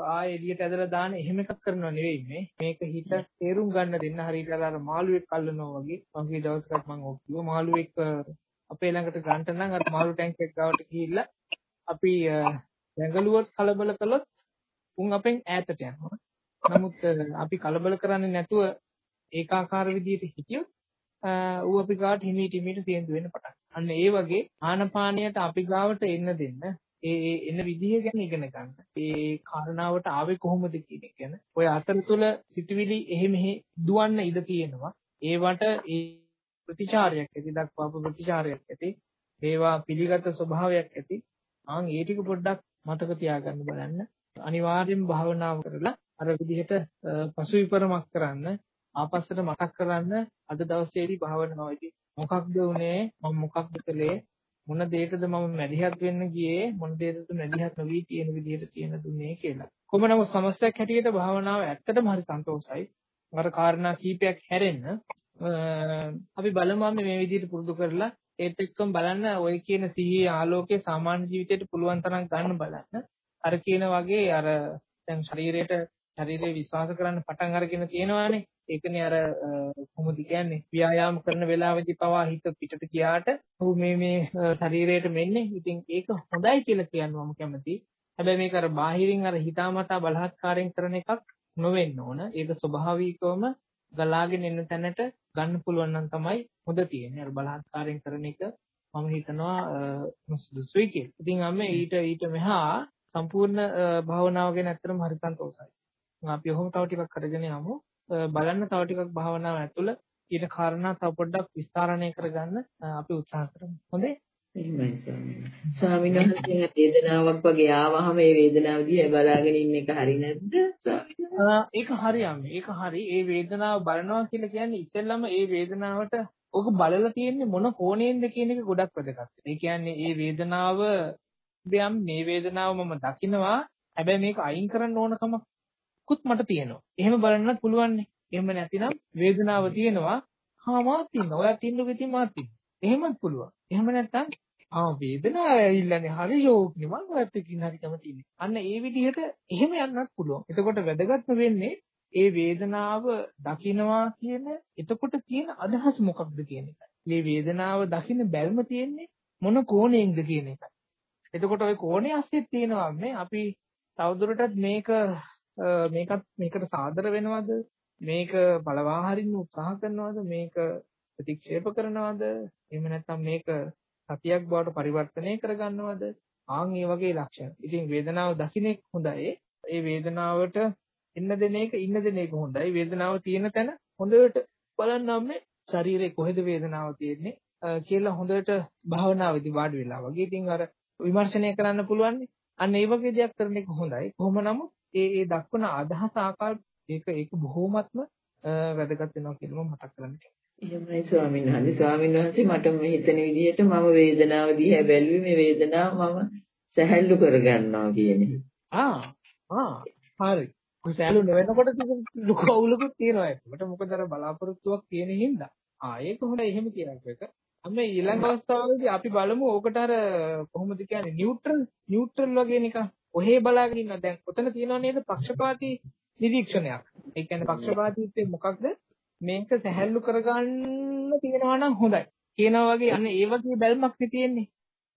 ආයෙ එළියට ඇදලා දාන එහෙම එකක් කරනව නෙවෙයි මේ. මේක හිත තේරුම් ගන්න දෙන්න හරියට අර මාළුවෙක් අල්ලනවා වගේ. මගේ දවසකට මම ඔක් කිව්වා මාළුවෙක් අපේ ළඟට ගන්න නම් අර මාළු ටැංක් එක ගාවට ගිහිල්ලා අපි දැඟලුවොත් කලබල කළොත් උන් අපෙන් ඈතට යනවා. නමුත් අපි කලබල කරන්නේ නැතුව ඒකාකාර විදිහට හිටියොත් ඌ අපි ගාවට හිමීට හිමීට තේන්දු වෙන්න පටන් අන්න ඒ වගේ ආනපානියට අපි ගාවට එන්න දෙන්න ඒ එන විදිහ ගැන ඉගෙන ගන්න. ඒ කාරණාවට ආවේ කොහොමද කියන එක ගැන. ඔය අතරතුර සිතුවිලි එහෙ මෙහෙ දුවන්න ඉඩ තියෙනවා. ඒවට ඒ ප්‍රතිචාරයක් ඇති දක්වාපු ප්‍රතිචාරයක් ඇති. ඒවා පිළිගත් ස්වභාවයක් ඇති. ආන් ඒ ටික පොඩ්ඩක් මතක තියාගන්න බලන්න. අනිවාර්යෙන් භාවනාව කරලා අර විදිහට පසුවිපරමක් කරන්න ආපස්සට මතක් කරන්න අද දවසේදී භාවනාවේදී මොකක්ද උනේ මම මොකක්ද කළේ මොන දෙයකද මම මැදිහත් වෙන්න ගියේ මොන දෙයකද මැදිහත් නොවි තියෙන විදිහට තියෙන දුන්නේ කියලා. කොහොම නමුත් සමස්තයක් හැටියට භාවනාව ඇත්තටම හරි සන්තෝෂයි. අර කාරණා කීපයක් හැරෙන්න අපි බලමු මේ විදිහට පුරුදු කරලා ඒත් එක්කම බලන්න ඔය කියන සිහියේ ආලෝකයේ සාමාන්‍ය ජීවිතයට පුළුවන් තරම් ගන්න බලන්න. අර කියන වගේ අර දැන් ශරීරයට ශරීරය විශ්වාස කරන්න පටන් අරගෙන තියෙනවානේ. ඒකනේ අර කොහොමද කියන්නේ ව්‍යායාම කරන වෙලාවෙදි පවා හිත පිටට ගියාට ඔහු මේ මේ ශරීරයට මෙන්නේ. ඉතින් ඒක හොඳයි කියලා කියන්න මම කැමතියි. හැබැයි මේක අර බාහිරින් අර හිතාමතා බලහත්කාරයෙන් කරන එකක් නොවෙන්න ඕන. ඒක ස්වභාවිකවම ගලාගෙන එන තැනට ගන්න පුළුවන් නම් තමයි හොඳ තියෙන්නේ. අර බලහත්කාරයෙන් කරන එක මම හිතනවා සුදුසුයි කියලා. ඉතින් අම්මේ ඊට ඊට මෙහා සම්පූර්ණ භාවනාව ගැන ඇත්තටම හරි සන්තෝෂයි. අපි ඔහොම තව ටිකක් කරගෙන යමු. බලන්න තව ටිකක් භාවනාව ඇතුළ ඊට කාරණා තව පොඩ්ඩක් විස්තරණය කරගන්න අපි උත්සාහ කරමු. හොඳේ? එහෙමයි ස්වාමීනි. ස්වාමීන් වහන්සේ වේදනාවක් වගේ ආවහම ඒ වේදනාව දිහා බලාගෙන ඉන්න එක හරි නැද්ද? ඒක හරියන්නේ. ඒක හරි. ඒ වේදනාව බලනවා කියලා කියන්නේ ඉතින්ලම ඒ වේදනාවට ඔක බලලා තියෙන්නේ මොන කෝණයෙන්ද කියන එක ගොඩක් වැදගත්. ඒ කියන්නේ ඒ වේදනාව දෙයම් මේ වේදනාව මම දකිනවා. හැබැයි මේක අයින් කරන්න ඕනකමකුත් මට තියෙනවා. එහෙම බලන්නත් පුළුවන් නේ. එහෙම නැතිනම් වේදනාව තියෙනවා. හා මාත් ඉන්නවා. ඔයාත් ඉන්නකෝ ඉතින් මාත් ඉන්නවා. එහෙමත් පුළුවන්. එහෙම නැත්නම් ආ වේදනාව ඇවිල්ලානේ හරි ෂෝක් නේ මම ඔයත් එක්කින් හරි කැමතිනේ. අන්න ඒ විදිහට එහෙම යන්නත් පුළුවන්. එතකොට වැදගත්ම වෙන්නේ ඒ වේදනාව දකින්නවා කියන එතකොට තියෙන අදහස මොකක්ද කියන එකයි. මේ වේදනාව දකින්න බැල්ම තියෙන්නේ මොන කෝණයෙන්ද කියන එකයි. එතකොට ওই කෝණේ ඇස්සේ තියෙනවා මේ අපි තවදුරටත් මේක මේකත් මේකට සාදර වෙනවද මේක බලවා හරින්න උත්සාහ කරනවද මේක ප්‍රතික්ෂේප කරනවද එහෙම නැත්නම් මේක සතියක් බවට පරිවර්තනය කරගන්නවද ආන් මේ වගේ ලක්ෂණ. ඉතින් වේදනාව දකින්න හොඳයි. ඒ වේදනාවට ඉන්න දෙන එක ඉන්න දෙන එක හොඳයි. වේදනාව තියෙන තැන හොඳට බලන්නම් මේ ශරීරේ කොහෙද වේදනාව තියෙන්නේ කියලා හොඳට භාවනාවේදී වාඩි වෙලා වගේ. ඉතින් අර විමර්ශනය කරන්න පුළුවන්. අන්න ඒ වගේ දෙයක් කරන එක හොඳයි. කොහොම නමුත් ඒ ඒ දක්වන අදහස ආකාර ඒක ඒක බොහොමත්ම වැදගත් වෙනවා කියලා මම මතක් කරන්න එහෙමයි ස්වාමීන් වහන්සේ ස්වාමීන් වහන්සේ මට මේ හිතෙන විදිහට මම වේදනාව දිහා බැලුවේ මේ වේදනාව මම සැහැල්ලු කරගන්නවා කියන එක. ආ ආ හරි. සැහැල්ලු නොවෙනකොට ලොකු අවුලකුත් තියෙනවා ඒකට. මොකද අර බලාපොරොත්තුවක් තියෙන හින්දා. ආ ඒක හොඳයි එහෙම කියනක එක. අපි ඊළඟ අවස්ථාවේදී අපි බලමු ඕකට අර කොහොමද කියන්නේ නියුට්‍රල් නියුට්‍රල් වගේ නිකන් ඔහේ බලාගෙන ඉන්නවා. දැන් ඔතන තියෙනව නේද පක්ෂපාතී නිරීක්ෂණයක්. ඒ කියන්නේ පක්ෂපාතීත්වය මොකක්ද? මේක සැහැල්ලු කරගන්න තියෙනවා නම් හොඳයි. කියනවා වගේ අන්න ඒ වගේ බැල්මක් නේ තියෙන්නේ.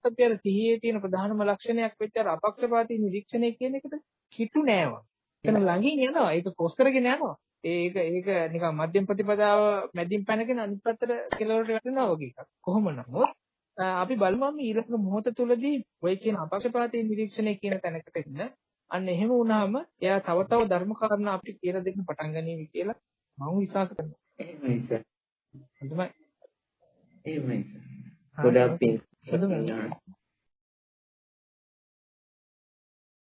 අපි අර සිහියේ තියෙන ප්‍රධානම ලක්ෂණයක් වෙච්ච අර අපක්ෂපාතී නිරීක්ෂණය කියන එකට කිටු නෑවා. එතන ළඟින් යනවා. ඒක කොස් කරගෙන යනවා. ඒක ඒක නිකන් මධ්‍යම ප්‍රතිපදාව මැදින් පැනගෙන අනිත් පැත්තට කෙලවරට වැටෙනවා වගේ එකක්. කොහොම නමුත් අපි බලමු ඊළඟ මොහොත තුලදී ඔය කියන අපක්ෂපාතී නිරීක්ෂණය කියන තැනකට එන්න අන්න එහෙම වුණාම එයා තව තව ධර්ම කාරණා අපිට කියලා දෙන්න පටන් ගනීවි කියලා මම විශ්වාස කරනවා. එහෙමයි සර්. හොඳයි. එහෙමයි සර්. ගොඩාක් පිං. හොඳයි.